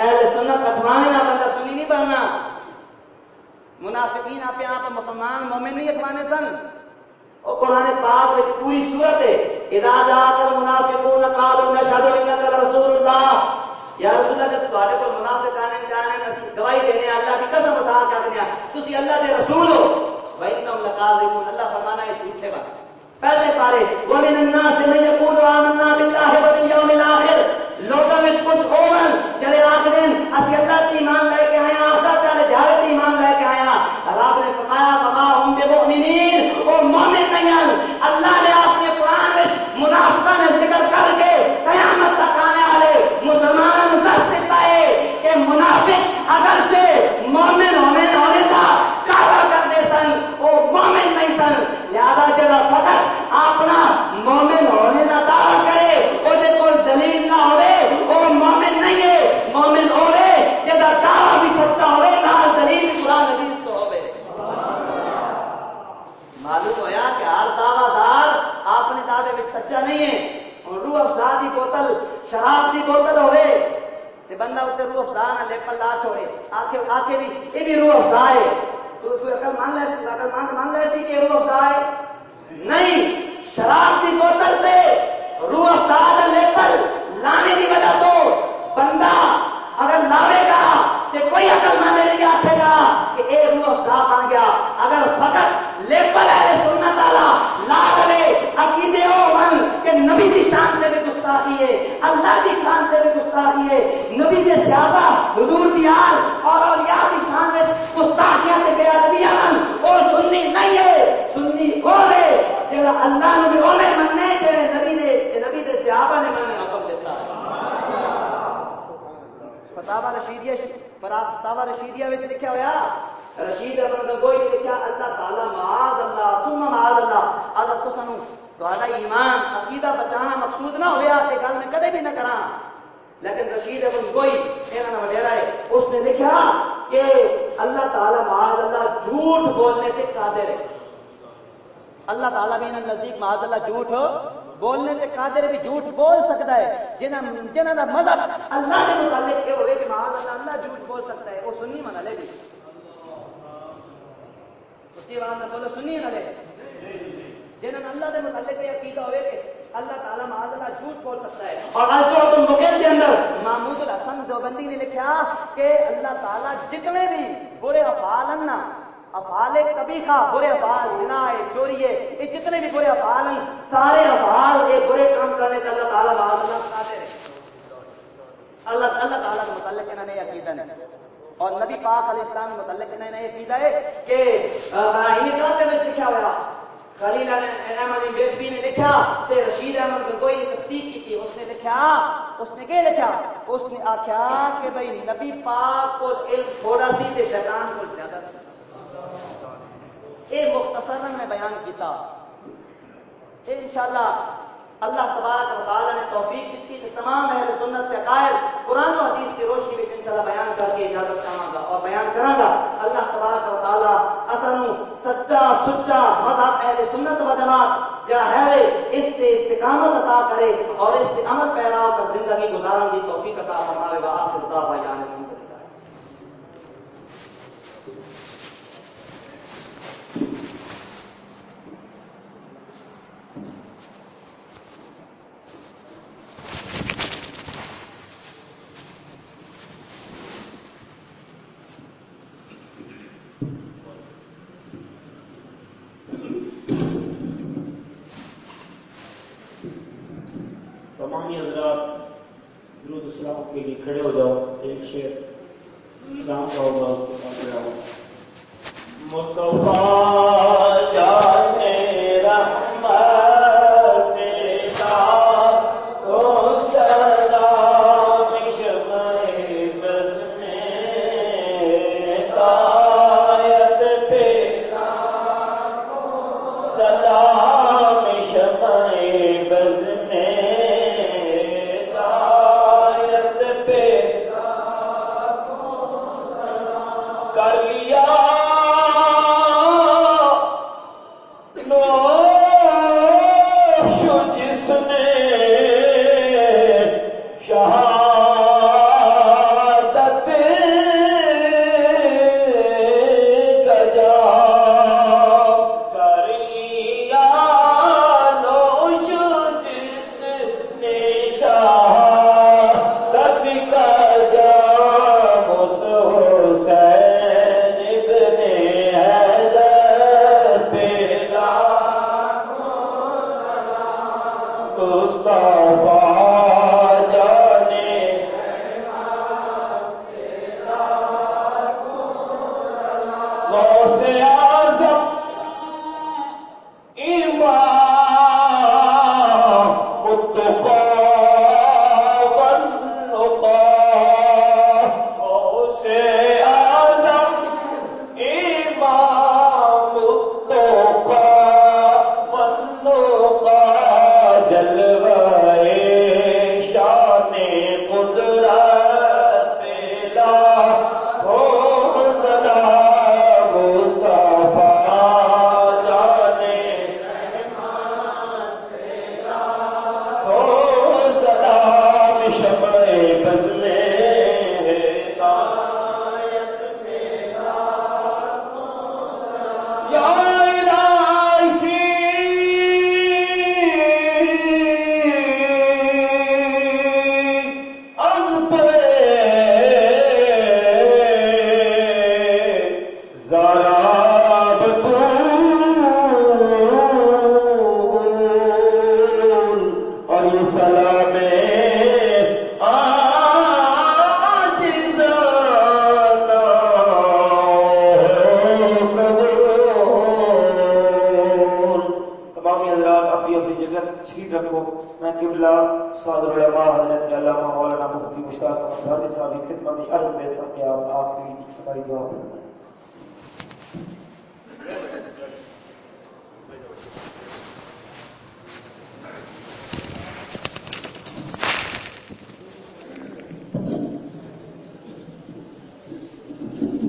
اہل سنت اخوانے نہ بندہ سنی نہیں بننا۔ منافقین آپ یہاں پہ مسلمان مومن نہیں اخوانے سن۔ اور قرآن پاک میں پوری صورت ہے، اذا جاءك المنافقون قالوا نشهد انك لرسول الله یا رسول اللہ، جب تھوڑے کو منافق آنے، جانے نسی گواہی دینے، اللہ کی قسم اٹھا کے آدھنے تسی اللہ دے رسول ہو۔ وَإِنَّهُمْ لَقَاذِبُونَ، اللہ فرمانا ہے، جھوٹے بات۔ پہلے پارے، وَمِنَ النَّاسِ مَن يَقُولُ آمَنَّا بِاللَّهِ وَبِالْيَوْمِ الْآخِرِ لوگوں میں کچھ ہوگن چلے آخرین اسی اللہ ایمان لے کے آیا آخر چلے جہاں ایمان لے کے آیا۔ رب نے فرمایا، وما هم بمؤمنین وہ مومن نہیں اللہ نے اپنے قرآن میں منافقہ نے ذکر کر کے قیامت تک آنے والے مسلمان دس دیتا ہے کہ منافق اگر سے مومن ہونے ہونے کا دعویٰ کرتے سن وہ مومن نہیں سن لہذا جب فقط اپنا مومن ہونے کا دعویٰ کرے وہ جے کوئی دلیل نہ ہوئے وہ مومن نہیں ہے مومن ہوئے جب دعویٰ بھی سچا ہوئے نہ دلیل قرآن حدیث تو ہوئے معلوم ہوا کہ ہر دعوی دار اپنے دعوے میں سچا نہیں ہے اور روح افزا کی بوتل، شراب کی بوتل ہوئے، تے بندہ اتنے روح افزا نہ لے، پر لا چھوڑے آکے آکے بھی، یہ بھی روح افزا ہے۔ تو تو عقل مان لے، عقل مان مان لے تھی کہ روح افزا ہے۔ نہیں، شراب کی بوتل سے روح افزا کا لے، پر لانے کی وجہ تو بندہ اگر لاوے گا تو کوئی عقل مند نہیں آٹھے گا کہ اے روح افزا بن گیا۔ اگر فقط لیبل ہے سننا تالا لا کرے، عقیدے ہو من کہ نبی کی شان سے بھی کچھ گستاخی ہے، اللہ کی شان سے بھی گستاخی ہے۔ نبی کے زیادہ حضور دیار اور اولیاء کی شان میں گستاخیاں سے گیا نبی من وہ سنی نہیں ہے، سنی ہو رہے جب اللہ نے بھی ہونے مننے کہ نبی نے نبی دے صحابہ نے مننے حکم دیتا ہے۔ فتاوا رشیدیہ پر فتاوا رشیدیہ وچ لکھیا ہویا؟ رشید احمد مطلب گنگوئی نے لکھا اللہ تعالی معاذ اللہ، ثم معاذ اللہ۔ اگر تو سانو تہاڈا ایمان عقیدہ بچانا مقصود نہ ہویا تے گل میں کدے بھی نہ کراں۔ لیکن رشید احمد گنگوئی انہاں وڈیرا ہے، اس نے لکھا کہ اللہ تعالی معاذ اللہ جھوٹ بولنے تے قادر ہے۔ اللہ تعالیٰ بھی انہیں نزدیک معاذ اللہ جھوٹ بولنے سے قادر بھی جھوٹ بول سکتا ہے۔ جنہ جنہ کا مذہب اللہ کے متعلق یہ ہوئے کہ معاذ اللہ اللہ جھوٹ بول سکتا ہے، وہ سنی من لے بھی۔ اسی بات میں بولو، سنی نہ لے جنہوں اللہ کے متعلق یہ عقیدہ ہوئے کہ اللہ تعالیٰ معاذ اللہ جھوٹ بول سکتا ہے۔ اور مقیم کے اندر محمود الحسن دیوبندی نے لکھا کہ اللہ تعالیٰ جتنے بھی برے افعال ہیں افعال کبھی کا برے افعال جنا ہے چوری ہے یہ جتنے بھی برے افعال ہیں سارے افعال یہ برے کام کرنے کا اللہ تعالیٰ معاذ اللہ قادر ہے اللہ اللہ تعالیٰ کے متعلق انہوں نے عقیدہ نہیں۔ اور نبی پاک علیہ السلام کے متعلق انہوں نے عقیدہ ہے کہ میں لکھا ہوا خلیل احمد بیٹوی نے لکھا، تے رشید احمد گنگوئی نے تصدیق کی تھی اس نے لکھا، اس نے کیا لکھا؟ اس نے آخیا کہ بھائی نبی پاک کو علم تھوڑا سی تے شیطان کو زیادہ سی۔ یہ میں بیان کیتا۔ انشاءاللہ اللہ تبارک و تعالی نے توفیق دیتی کہ تمام اہل سنت کے قائل قرآن و حدیث کی روشنی میں انشاءاللہ بیان کر کے اجازت چاہوں گا اور بیان کروں گا۔ اللہ تبارک و تعالی اصل سچا سچا مذہب اہل سنت و جماعت جڑا ہے اس سے استقامت عطا کرے اور اس سے عمل پیراؤ کر زندگی گزارن کی توفیق عطا فرمائے گا۔ آخر